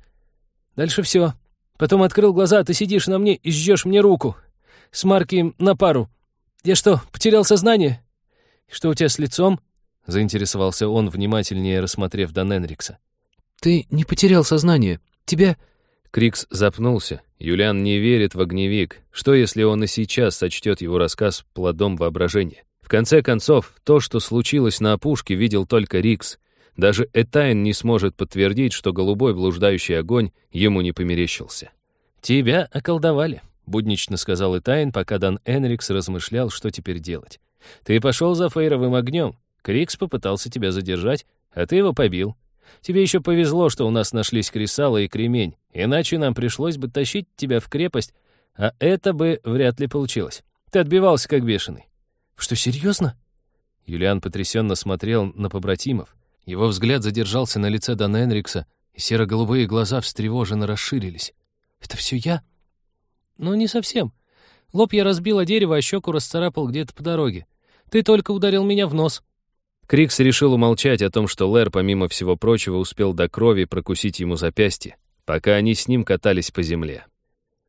Дальше все. Потом открыл глаза, ты сидишь на мне и жжешь мне руку. С Марки на пару. Я что, потерял сознание? Что у тебя с лицом?» — заинтересовался он, внимательнее рассмотрев Дан Энрикса. «Ты не потерял сознание. Тебя...» Крикс запнулся. Юлиан не верит в огневик. Что, если он и сейчас сочтет его рассказ плодом воображения? В конце концов, то, что случилось на опушке, видел только Рикс. Даже Этайн не сможет подтвердить, что голубой блуждающий огонь ему не померещился. «Тебя околдовали», — буднично сказал Этайн, пока Дан Энрикс размышлял, что теперь делать. «Ты пошел за фейровым огнем. Крикс попытался тебя задержать, а ты его побил. Тебе еще повезло, что у нас нашлись кресало и кремень, иначе нам пришлось бы тащить тебя в крепость, а это бы вряд ли получилось. Ты отбивался как бешеный». «Что, серьезно?» Юлиан потрясенно смотрел на побратимов. Его взгляд задержался на лице Дан Энрикса, и серо-голубые глаза встревоженно расширились. «Это все я?» «Ну, не совсем. Лоб я разбил о дерево, а щеку расцарапал где-то по дороге. Ты только ударил меня в нос». Крикс решил умолчать о том, что Лэр, помимо всего прочего, успел до крови прокусить ему запястье, пока они с ним катались по земле.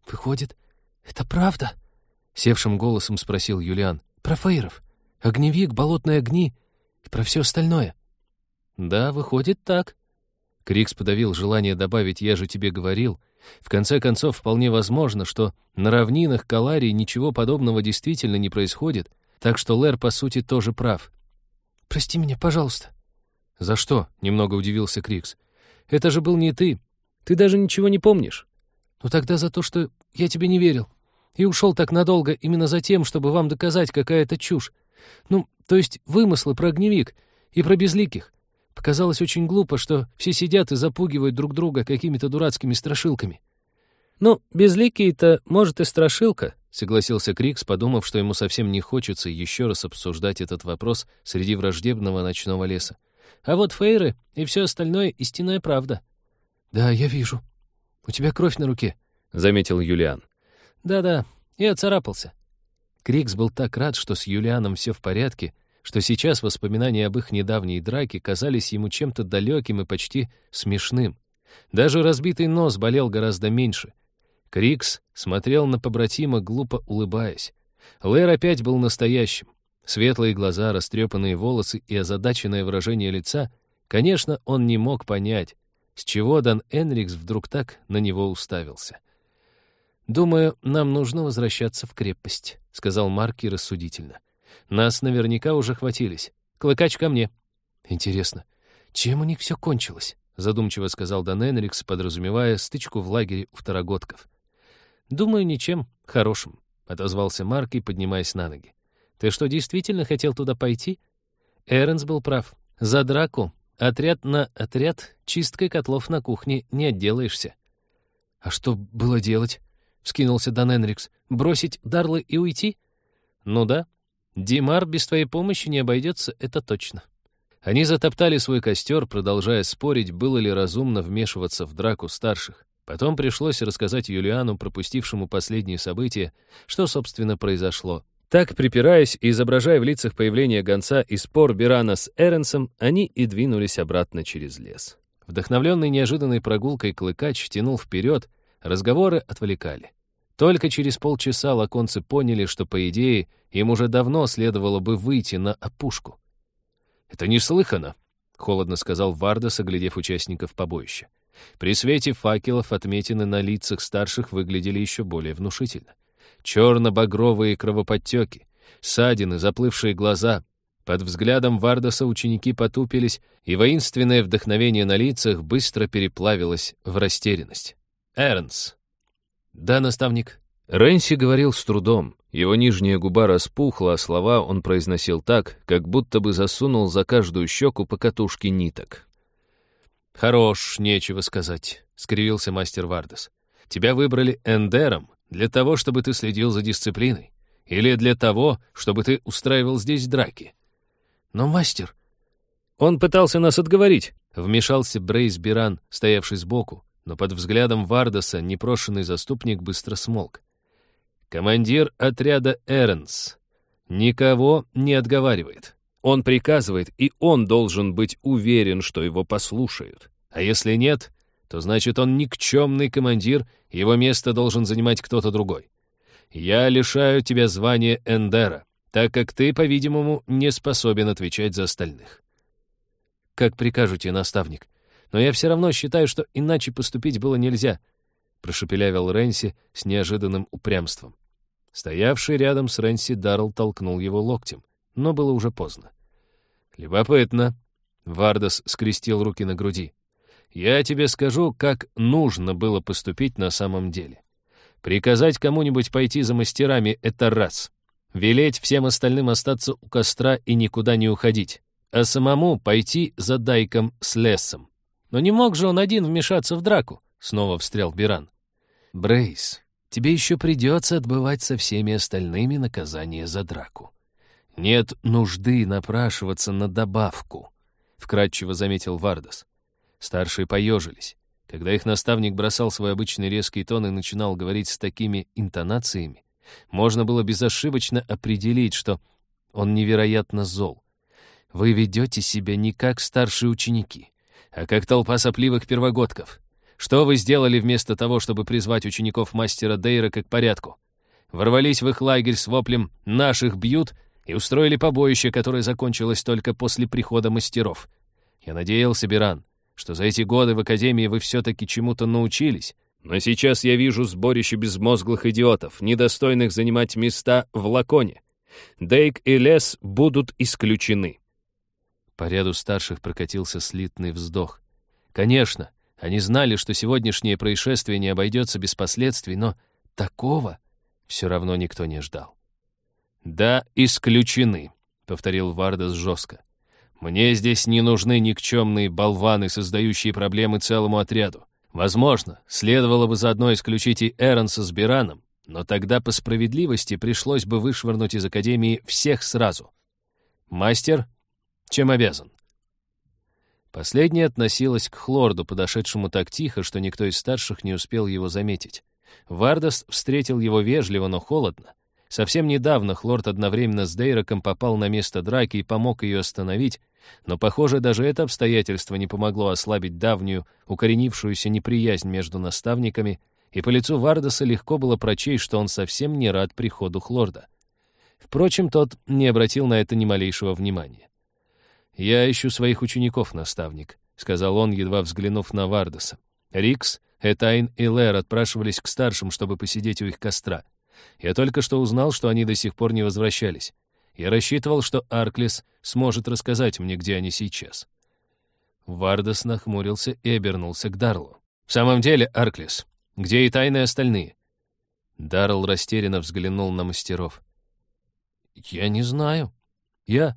«Выходит, это правда?» — севшим голосом спросил Юлиан. «Про фейров, огневик, болотные огни и про все остальное». «Да, выходит так». Крикс подавил желание добавить «я же тебе говорил», В конце концов, вполне возможно, что на равнинах Каларии ничего подобного действительно не происходит, так что Лэр, по сути, тоже прав. «Прости меня, пожалуйста». «За что?» — немного удивился Крикс. «Это же был не ты. Ты даже ничего не помнишь». «Ну тогда за то, что я тебе не верил. И ушел так надолго именно за тем, чтобы вам доказать, какая это чушь. Ну, то есть вымыслы про огневик и про безликих. Показалось очень глупо, что все сидят и запугивают друг друга какими-то дурацкими страшилками. «Ну, безликий-то, может, и страшилка», — согласился Крикс, подумав, что ему совсем не хочется еще раз обсуждать этот вопрос среди враждебного ночного леса. «А вот фейры и все остальное — истинная правда». «Да, я вижу. У тебя кровь на руке», — заметил Юлиан. «Да-да, я царапался». Крикс был так рад, что с Юлианом все в порядке, что сейчас воспоминания об их недавней драке казались ему чем-то далеким и почти смешным. Даже разбитый нос болел гораздо меньше. Крикс смотрел на побратима, глупо улыбаясь. Лэр опять был настоящим. Светлые глаза, растрепанные волосы и озадаченное выражение лица. Конечно, он не мог понять, с чего Дан Энрикс вдруг так на него уставился. «Думаю, нам нужно возвращаться в крепость», — сказал Марки рассудительно. Нас наверняка уже хватились. Клыкач ко мне». «Интересно, чем у них все кончилось?» — задумчиво сказал Дан Энрикс, подразумевая стычку в лагере у второгодков. «Думаю, ничем хорошим», — отозвался Марк и поднимаясь на ноги. «Ты что, действительно хотел туда пойти?» Эренс был прав. За драку, отряд на отряд, чисткой котлов на кухне не отделаешься. «А что было делать?» — вскинулся Дан Энрикс. «Бросить Дарлы и уйти?» «Ну да», Димар без твоей помощи не обойдется, это точно. Они затоптали свой костер, продолжая спорить, было ли разумно вмешиваться в драку старших. Потом пришлось рассказать Юлиану, пропустившему последние события, что, собственно, произошло. Так, припираясь и изображая в лицах появление гонца и спор Бирана с Эренсом, они и двинулись обратно через лес. Вдохновленный неожиданной прогулкой Клыкач тянул вперед, разговоры отвлекали. Только через полчаса лаконцы поняли, что, по идее, им уже давно следовало бы выйти на опушку. «Это неслыханно», — холодно сказал Вардас, оглядев участников побоища. При свете факелов отметины на лицах старших выглядели еще более внушительно. Черно-багровые кровоподтеки, ссадины, заплывшие глаза. Под взглядом Вардаса ученики потупились, и воинственное вдохновение на лицах быстро переплавилось в растерянность. «Эрнс, «Да, наставник». Рэнси говорил с трудом. Его нижняя губа распухла, а слова он произносил так, как будто бы засунул за каждую щеку по катушке ниток. «Хорош, нечего сказать», — скривился мастер Вардес. «Тебя выбрали эндером для того, чтобы ты следил за дисциплиной, или для того, чтобы ты устраивал здесь драки». «Но, мастер...» «Он пытался нас отговорить», — вмешался Брейс Биран, стоявший сбоку, но под взглядом Вардаса непрошенный заступник быстро смолк. Командир отряда Эрнс никого не отговаривает. Он приказывает, и он должен быть уверен, что его послушают. А если нет, то значит он никчемный командир, его место должен занимать кто-то другой. Я лишаю тебя звания Эндера, так как ты, по-видимому, не способен отвечать за остальных. Как прикажете, наставник, но я все равно считаю, что иначе поступить было нельзя», — прошепелявил Рэнси с неожиданным упрямством. Стоявший рядом с Рэнси Даррелл толкнул его локтем, но было уже поздно. «Любопытно», — Вардас скрестил руки на груди. «Я тебе скажу, как нужно было поступить на самом деле. Приказать кому-нибудь пойти за мастерами — это раз. Велеть всем остальным остаться у костра и никуда не уходить, а самому пойти за Дайком с лесом. Но не мог же он один вмешаться в драку, снова встрял Биран. Брейс, тебе еще придется отбывать со всеми остальными наказание за драку. Нет нужды напрашиваться на добавку, вкратчиво заметил Вардас. Старшие поежились. Когда их наставник бросал свой обычный резкий тон и начинал говорить с такими интонациями, можно было безошибочно определить, что он невероятно зол. Вы ведете себя не как старшие ученики а как толпа сопливых первогодков. Что вы сделали вместо того, чтобы призвать учеников мастера Дейра к порядку? Ворвались в их лагерь с воплем «наших бьют» и устроили побоище, которое закончилось только после прихода мастеров. Я надеялся, Биран, что за эти годы в Академии вы все-таки чему-то научились, Но сейчас я вижу сборище безмозглых идиотов, недостойных занимать места в Лаконе. Дейк и Лес будут исключены». По ряду старших прокатился слитный вздох. Конечно, они знали, что сегодняшнее происшествие не обойдется без последствий, но такого все равно никто не ждал. «Да, исключены», — повторил Вардас жестко. «Мне здесь не нужны никчемные болваны, создающие проблемы целому отряду. Возможно, следовало бы заодно исключить и Эронса с Бираном, но тогда по справедливости пришлось бы вышвырнуть из Академии всех сразу. Мастер, чем обязан?» Последняя относилась к Хлорду, подошедшему так тихо, что никто из старших не успел его заметить. Вардас встретил его вежливо, но холодно. Совсем недавно Хлорд одновременно с Дейроком попал на место драки и помог ее остановить, но, похоже, даже это обстоятельство не помогло ослабить давнюю, укоренившуюся неприязнь между наставниками, и по лицу Вардаса легко было прочесть, что он совсем не рад приходу Хлорда. Впрочем, тот не обратил на это ни малейшего внимания. «Я ищу своих учеников, наставник», — сказал он, едва взглянув на Вардаса. «Рикс, Этайн и Лэр отпрашивались к старшим, чтобы посидеть у их костра. Я только что узнал, что они до сих пор не возвращались. Я рассчитывал, что Арклис сможет рассказать мне, где они сейчас». Вардас нахмурился и обернулся к Дарлу. «В самом деле, Арклис, где и тайны остальные?» Дарл растерянно взглянул на мастеров. «Я не знаю. Я...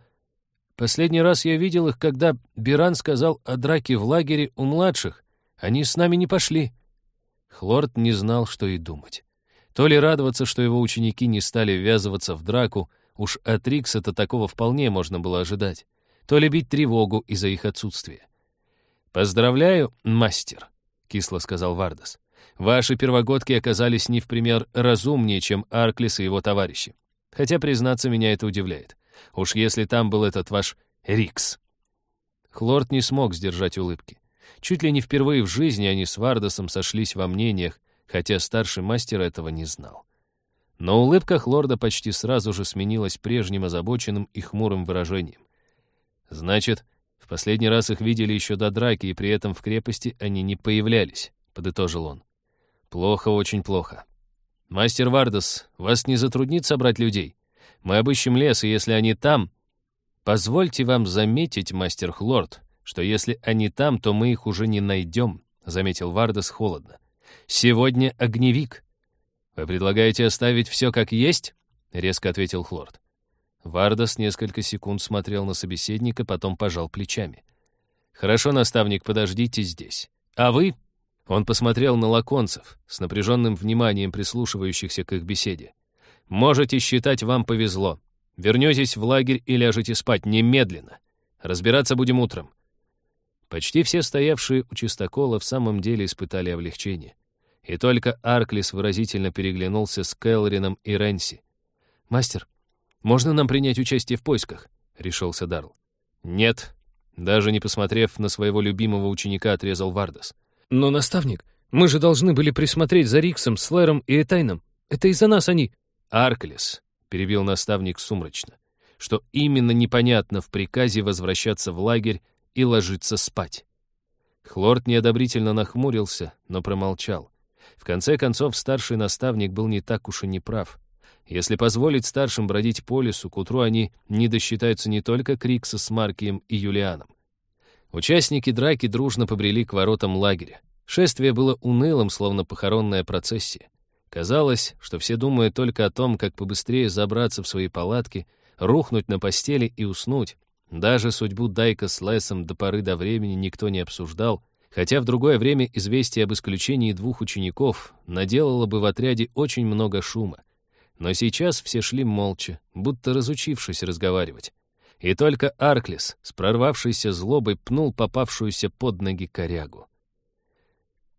Последний раз я видел их, когда Биран сказал о драке в лагере у младших. Они с нами не пошли». Хлорд не знал, что и думать. То ли радоваться, что его ученики не стали ввязываться в драку, уж от Рикса-то такого вполне можно было ожидать, то ли бить тревогу из-за их отсутствия. «Поздравляю, мастер», — кисло сказал Вардас. «Ваши первогодки оказались не в пример разумнее, чем Арклис и его товарищи. Хотя, признаться, меня это удивляет. Уж если там был этот ваш Рикс». Хлорд не смог сдержать улыбки. Чуть ли не впервые в жизни они с Вардасом сошлись во мнениях, хотя старший мастер этого не знал. Но улыбка Лорда почти сразу же сменилась прежним озабоченным и хмурым выражением. «Значит, в последний раз их видели еще до драки, и при этом в крепости они не появлялись», — подытожил он. «Плохо, очень плохо. Мастер Вардас, вас не затруднит собрать людей? Мы обыщем лес, и если они там... Позвольте вам заметить, мастер Хлорд, что если они там, то мы их уже не найдем», — заметил Вардас холодно. «Сегодня огневик». «Вы предлагаете оставить все как есть?» — резко ответил Хлорд. Вардас несколько секунд смотрел на собеседника, потом пожал плечами. «Хорошо, наставник, подождите здесь. А вы?» Он посмотрел на лаконцев, с напряженным вниманием прислушивающихся к их беседе. «Можете считать, вам повезло. Вернетесь в лагерь и ляжете спать немедленно. Разбираться будем утром. Почти все стоявшие у чистокола в самом деле испытали облегчение. И только Арклис выразительно переглянулся с Келрином и Ренси. «Мастер, можно нам принять участие в поисках?» — решился Дарл. «Нет», — даже не посмотрев на своего любимого ученика, отрезал Вардас. «Но, наставник, мы же должны были присмотреть за Риксом, Слэром и Этайном. Это из-за нас они...» «Арклис», — перебил наставник сумрачно, что именно непонятно в приказе возвращаться в лагерь и ложиться спать. Хлорд неодобрительно нахмурился, но промолчал. В конце концов, старший наставник был не так уж и не прав. Если позволить старшим бродить по лесу, к утру они не досчитаются не только Крикса с Маркием и Юлианом. Участники драки дружно побрели к воротам лагеря. Шествие было унылым, словно похоронная процессия. Казалось, что все думают только о том, как побыстрее забраться в свои палатки, рухнуть на постели и уснуть, даже судьбу Дайка с Лесом до поры до времени никто не обсуждал, хотя в другое время известие об исключении двух учеников наделало бы в отряде очень много шума. Но сейчас все шли молча, будто разучившись разговаривать. И только Арклис с прорвавшейся злобой пнул попавшуюся под ноги корягу.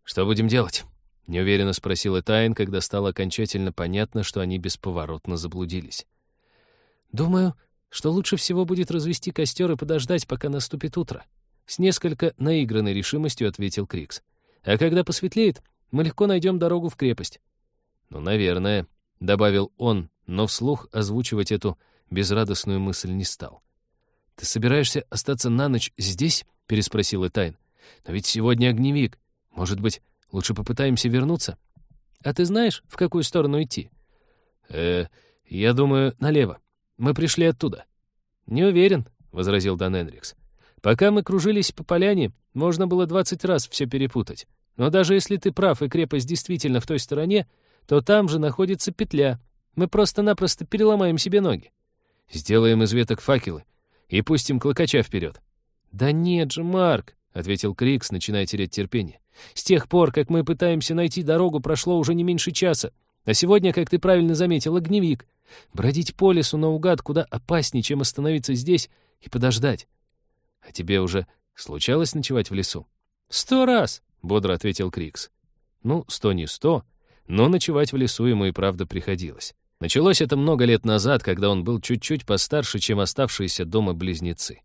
«Что будем делать?» — неуверенно спросил Этайн, когда стало окончательно понятно, что они бесповоротно заблудились. «Думаю, что лучше всего будет развести костер и подождать, пока наступит утро. С несколько наигранной решимостью ответил Крикс. А когда посветлеет, мы легко найдем дорогу в крепость. Ну, наверное, добавил он, но вслух озвучивать эту безрадостную мысль не стал. «Ты собираешься остаться на ночь здесь?» — переспросил Этайн. «Но ведь сегодня огневик. Может быть, Лучше попытаемся вернуться. А ты знаешь, в какую сторону идти? Э, я думаю, налево. Мы пришли оттуда. Не уверен, возразил Дан Энрикс. Пока мы кружились по поляне, можно было двадцать раз все перепутать. Но даже если ты прав, и крепость действительно в той стороне, то там же находится петля. Мы просто-напросто переломаем себе ноги. Сделаем из веток факелы и пустим клыкача вперед. Да нет же, Марк, — ответил Крикс, начиная терять терпение. «С тех пор, как мы пытаемся найти дорогу, прошло уже не меньше часа. А сегодня, как ты правильно заметил, огневик. Бродить по лесу наугад куда опаснее, чем остановиться здесь и подождать. А тебе уже случалось ночевать в лесу?» «Сто раз!» — бодро ответил Крикс. «Ну, сто не сто, но ночевать в лесу ему и правда приходилось. Началось это много лет назад, когда он был чуть-чуть постарше, чем оставшиеся дома близнецы.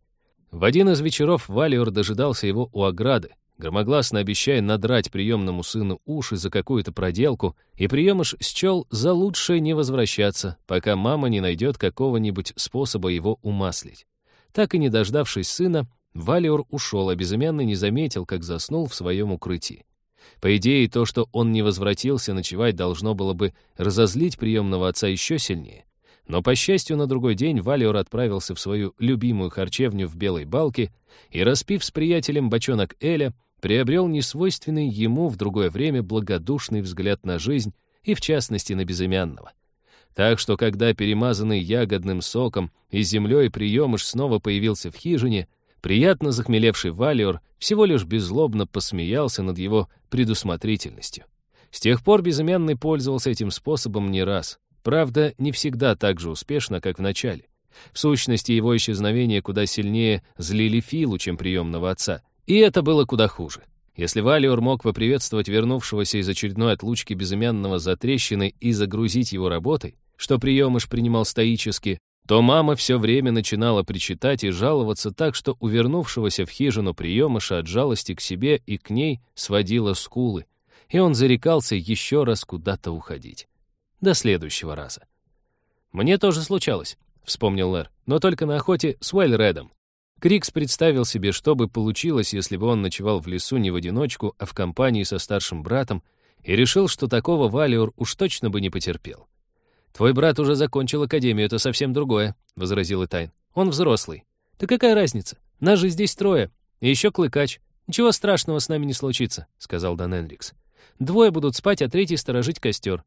В один из вечеров Валиор дожидался его у ограды, громогласно обещая надрать приемному сыну уши за какую-то проделку, и приемыш счел за лучшее не возвращаться, пока мама не найдет какого-нибудь способа его умаслить. Так и не дождавшись сына, Валиор ушел, а безымянный не заметил, как заснул в своем укрытии. По идее, то, что он не возвратился ночевать, должно было бы разозлить приемного отца еще сильнее. Но, по счастью, на другой день Валиор отправился в свою любимую харчевню в Белой Балке и, распив с приятелем бочонок Эля, приобрел несвойственный ему в другое время благодушный взгляд на жизнь и, в частности, на безымянного. Так что, когда перемазанный ягодным соком и землей приемыш снова появился в хижине, приятно захмелевший Валиор всего лишь беззлобно посмеялся над его предусмотрительностью. С тех пор безымянный пользовался этим способом не раз, Правда, не всегда так же успешно, как в начале. В сущности, его исчезновение куда сильнее злили Филу, чем приемного отца. И это было куда хуже. Если Валиор мог поприветствовать вернувшегося из очередной отлучки безымянного за трещиной и загрузить его работой, что приемыш принимал стоически, то мама все время начинала причитать и жаловаться так, что у вернувшегося в хижину приемыша от жалости к себе и к ней сводила скулы, и он зарекался еще раз куда-то уходить. До следующего раза. «Мне тоже случалось», — вспомнил Лэр, «но только на охоте с Уэльредом». Крикс представил себе, что бы получилось, если бы он ночевал в лесу не в одиночку, а в компании со старшим братом, и решил, что такого Валиор уж точно бы не потерпел. «Твой брат уже закончил академию, это совсем другое», — возразил Итайн. «Он взрослый». «Да какая разница? Нас же здесь трое. И еще клыкач. Ничего страшного с нами не случится», — сказал Дан Энрикс. «Двое будут спать, а третий сторожить костер.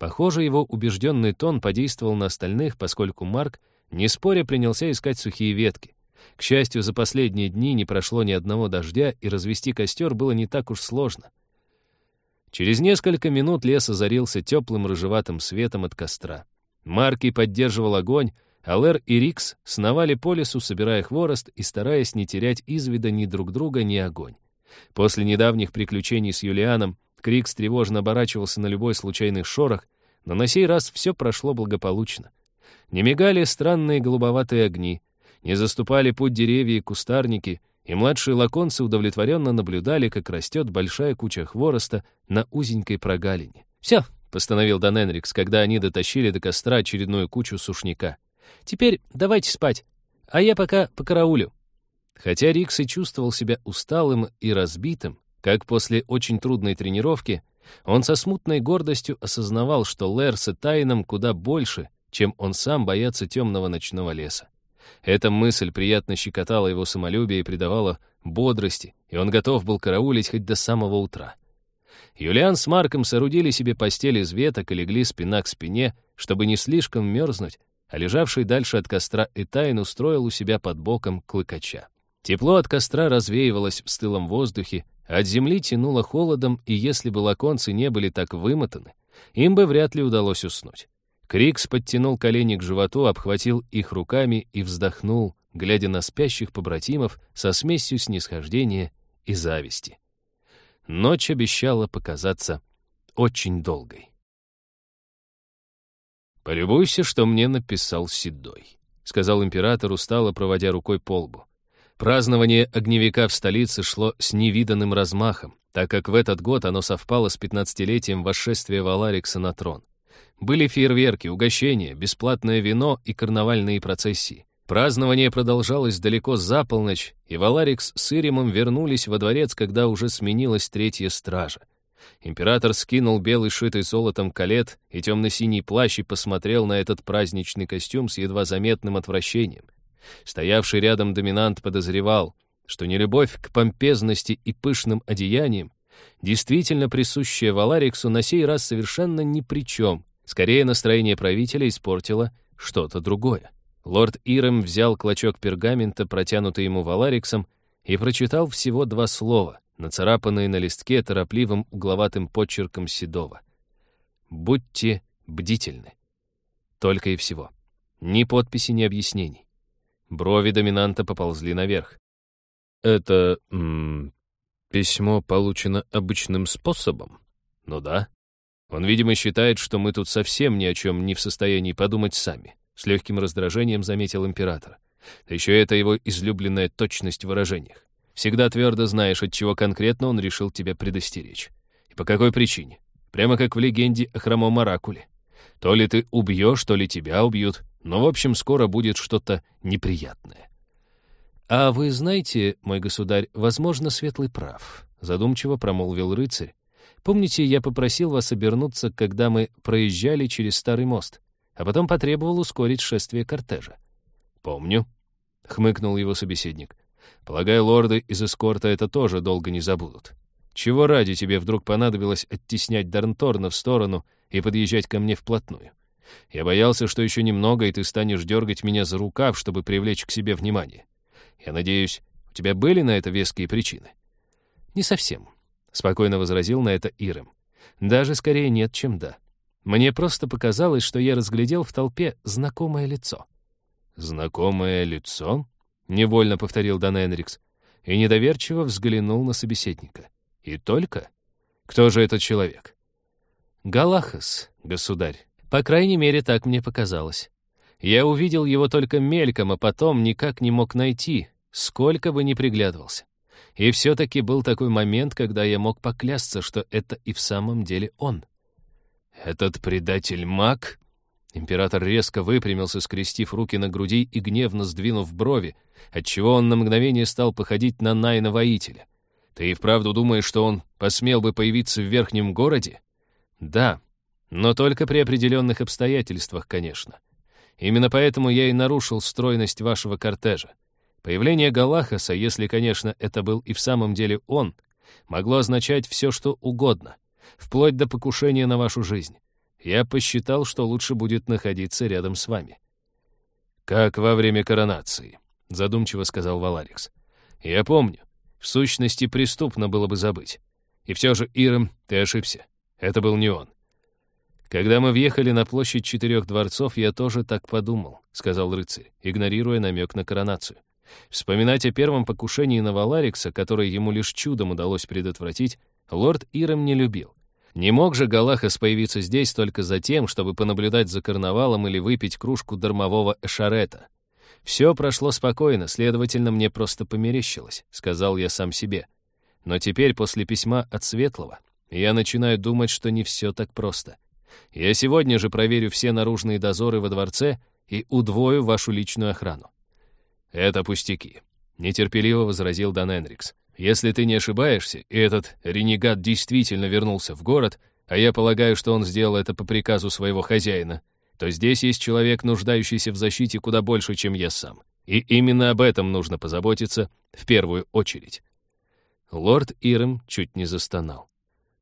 Похоже, его убежденный тон подействовал на остальных, поскольку Марк, не споря, принялся искать сухие ветки. К счастью, за последние дни не прошло ни одного дождя, и развести костер было не так уж сложно. Через несколько минут лес озарился теплым рыжеватым светом от костра. Марки поддерживал огонь, а Лэр и Рикс сновали по лесу, собирая хворост и стараясь не терять из вида ни друг друга, ни огонь. После недавних приключений с Юлианом Крикс тревожно оборачивался на любой случайный шорох, но на сей раз все прошло благополучно. Не мигали странные голубоватые огни, не заступали путь деревья и кустарники, и младшие лаконцы удовлетворенно наблюдали, как растет большая куча хвороста на узенькой прогалине. «Все», — постановил Дан Энрикс, когда они дотащили до костра очередную кучу сушняка. «Теперь давайте спать, а я пока покараулю». Хотя Рикс и чувствовал себя усталым и разбитым, как после очень трудной тренировки, он со смутной гордостью осознавал, что Лэр с Тайном куда больше, чем он сам боятся темного ночного леса. Эта мысль приятно щекотала его самолюбие и придавала бодрости, и он готов был караулить хоть до самого утра. Юлиан с Марком соорудили себе постель из веток и легли спина к спине, чтобы не слишком мерзнуть, а лежавший дальше от костра Этайн устроил у себя под боком клыкача. Тепло от костра развеивалось в стылом воздухе, от земли тянуло холодом, и если бы лаконцы не были так вымотаны, им бы вряд ли удалось уснуть. Крикс подтянул колени к животу, обхватил их руками и вздохнул, глядя на спящих побратимов со смесью снисхождения и зависти. Ночь обещала показаться очень долгой. «Полюбуйся, что мне написал Седой», — сказал император, устало проводя рукой по лбу. Празднование огневика в столице шло с невиданным размахом, так как в этот год оно совпало с 15-летием восшествия Валарикса на трон. Были фейерверки, угощения, бесплатное вино и карнавальные процессии. Празднование продолжалось далеко за полночь, и Валарикс с Иримом вернулись во дворец, когда уже сменилась третья стража. Император скинул белый шитый золотом калет и темно-синий плащ и посмотрел на этот праздничный костюм с едва заметным отвращением. Стоявший рядом доминант подозревал, что нелюбовь к помпезности и пышным одеяниям, действительно присущая Валариксу, на сей раз совершенно ни при чем. Скорее, настроение правителя испортило что-то другое. Лорд Ирем взял клочок пергамента, протянутый ему Валариксом, и прочитал всего два слова, нацарапанные на листке торопливым угловатым подчерком Седова. «Будьте бдительны». Только и всего. Ни подписи, ни объяснений. Брови доминанта поползли наверх. «Это... М -м, письмо получено обычным способом?» «Ну да. Он, видимо, считает, что мы тут совсем ни о чем не в состоянии подумать сами», с легким раздражением заметил император. Да еще это его излюбленная точность в выражениях. Всегда твердо знаешь, от чего конкретно он решил тебя предостеречь. И по какой причине. Прямо как в легенде о хромом оракуле. То ли ты убьешь, то ли тебя убьют, но, в общем, скоро будет что-то неприятное. «А вы знаете, мой государь, возможно, Светлый прав», — задумчиво промолвил рыцарь. «Помните, я попросил вас обернуться, когда мы проезжали через Старый мост, а потом потребовал ускорить шествие кортежа?» «Помню», — хмыкнул его собеседник. «Полагаю, лорды из эскорта это тоже долго не забудут. Чего ради тебе вдруг понадобилось оттеснять Дарнторна в сторону и подъезжать ко мне вплотную? Я боялся, что еще немного, и ты станешь дергать меня за рукав, чтобы привлечь к себе внимание. Я надеюсь, у тебя были на это веские причины?» «Не совсем», — спокойно возразил на это Ирем. «Даже скорее нет, чем да. Мне просто показалось, что я разглядел в толпе знакомое лицо». «Знакомое лицо?» — невольно повторил Дан Энрикс и недоверчиво взглянул на собеседника. «И только? Кто же этот человек?» «Галахас, государь. По крайней мере, так мне показалось. Я увидел его только мельком, а потом никак не мог найти, сколько бы ни приглядывался. И все-таки был такой момент, когда я мог поклясться, что это и в самом деле он. «Этот предатель маг?» Император резко выпрямился, скрестив руки на груди и гневно сдвинув брови, отчего он на мгновение стал походить на Найна-воителя. «Ты и вправду думаешь, что он посмел бы появиться в верхнем городе?» «Да, но только при определенных обстоятельствах, конечно. Именно поэтому я и нарушил стройность вашего кортежа. Появление Галахаса, если, конечно, это был и в самом деле он, могло означать все, что угодно, вплоть до покушения на вашу жизнь я посчитал, что лучше будет находиться рядом с вами. «Как во время коронации», — задумчиво сказал Валарикс. «Я помню. В сущности, преступно было бы забыть. И все же, Иром, ты ошибся. Это был не он. Когда мы въехали на площадь четырех дворцов, я тоже так подумал», — сказал рыцарь, игнорируя намек на коронацию. Вспоминать о первом покушении на Валарикса, которое ему лишь чудом удалось предотвратить, лорд Иром не любил. Не мог же Галахас появиться здесь только за тем, чтобы понаблюдать за карнавалом или выпить кружку дармового эшарета. «Все прошло спокойно, следовательно, мне просто померещилось», — сказал я сам себе. Но теперь, после письма от Светлого, я начинаю думать, что не все так просто. Я сегодня же проверю все наружные дозоры во дворце и удвою вашу личную охрану. «Это пустяки», — нетерпеливо возразил Дан Энрикс. Если ты не ошибаешься, и этот ренегат действительно вернулся в город, а я полагаю, что он сделал это по приказу своего хозяина, то здесь есть человек, нуждающийся в защите куда больше, чем я сам. И именно об этом нужно позаботиться в первую очередь. Лорд Ирем чуть не застонал.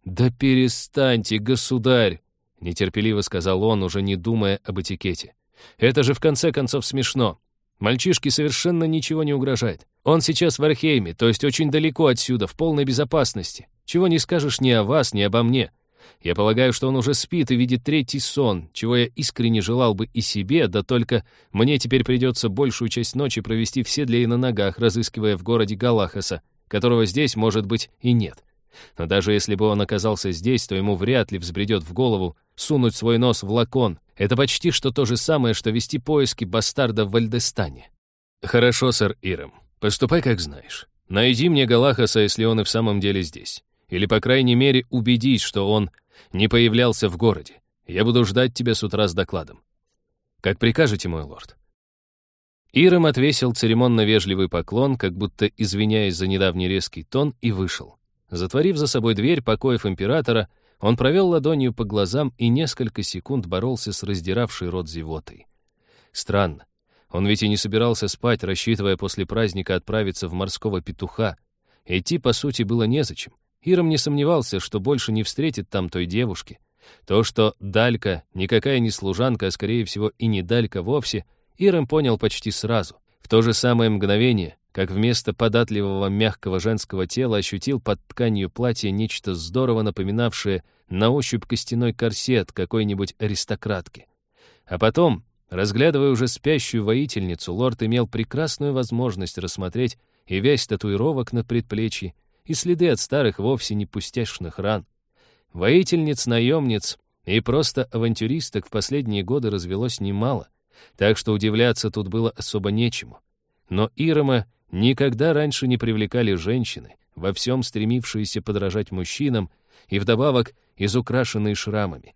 «Да перестаньте, государь!» — нетерпеливо сказал он, уже не думая об этикете. «Это же в конце концов смешно. Мальчишке совершенно ничего не угрожает. Он сейчас в Архейме, то есть очень далеко отсюда, в полной безопасности. Чего не скажешь ни о вас, ни обо мне. Я полагаю, что он уже спит и видит третий сон, чего я искренне желал бы и себе, да только мне теперь придется большую часть ночи провести в седле и на ногах, разыскивая в городе Галахаса, которого здесь, может быть, и нет. Но даже если бы он оказался здесь, то ему вряд ли взбредет в голову сунуть свой нос в лакон. Это почти что то же самое, что вести поиски бастарда в Вальдестане. «Хорошо, сэр Ирем, поступай как знаешь. Найди мне Галахаса, если он и в самом деле здесь. Или, по крайней мере, убедись, что он не появлялся в городе. Я буду ждать тебя с утра с докладом. Как прикажете, мой лорд». Ирем отвесил церемонно вежливый поклон, как будто извиняясь за недавний резкий тон, и вышел. Затворив за собой дверь покоев императора, он провел ладонью по глазам и несколько секунд боролся с раздиравшей рот зевотой. Странно. Он ведь и не собирался спать, рассчитывая после праздника отправиться в морского петуха. Идти, по сути, было незачем. Иром не сомневался, что больше не встретит там той девушки. То, что Далька никакая не служанка, а скорее всего и не Далька вовсе, Иром понял почти сразу. В то же самое мгновение, как вместо податливого мягкого женского тела ощутил под тканью платья нечто здорово напоминавшее на ощупь костяной корсет какой-нибудь аристократки. А потом, разглядывая уже спящую воительницу, лорд имел прекрасную возможность рассмотреть и вязь татуировок на предплечье, и следы от старых вовсе не пустяшных ран. Воительниц-наемниц и просто авантюристок в последние годы развелось немало, так что удивляться тут было особо нечему. Но Ирома никогда раньше не привлекали женщины, во всем стремившиеся подражать мужчинам и вдобавок изукрашенные шрамами.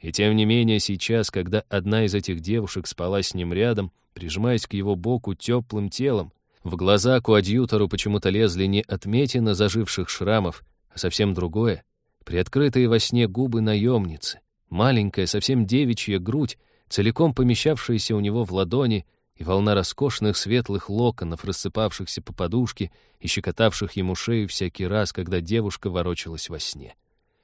И тем не менее сейчас, когда одна из этих девушек спала с ним рядом, прижимаясь к его боку теплым телом, в глаза коадьютору почему-то лезли не отметины заживших шрамов, а совсем другое. Приоткрытые во сне губы наемницы, маленькая, совсем девичья грудь, целиком помещавшаяся у него в ладони, и волна роскошных светлых локонов, рассыпавшихся по подушке и щекотавших ему шею всякий раз, когда девушка ворочалась во сне.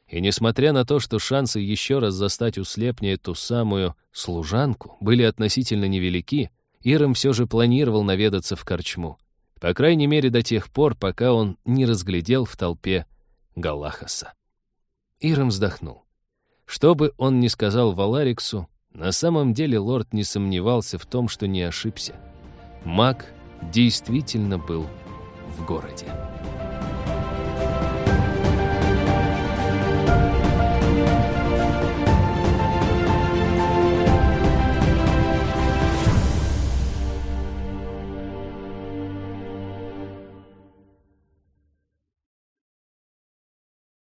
И несмотря на то, что шансы еще раз застать у слепня эту самую служанку были относительно невелики, Ирам все же планировал наведаться в корчму. По крайней мере, до тех пор, пока он не разглядел в толпе Галахаса. Ирам вздохнул. Что бы он ни сказал Валариксу, на самом деле лорд не сомневался в том, что не ошибся. Маг действительно был в городе.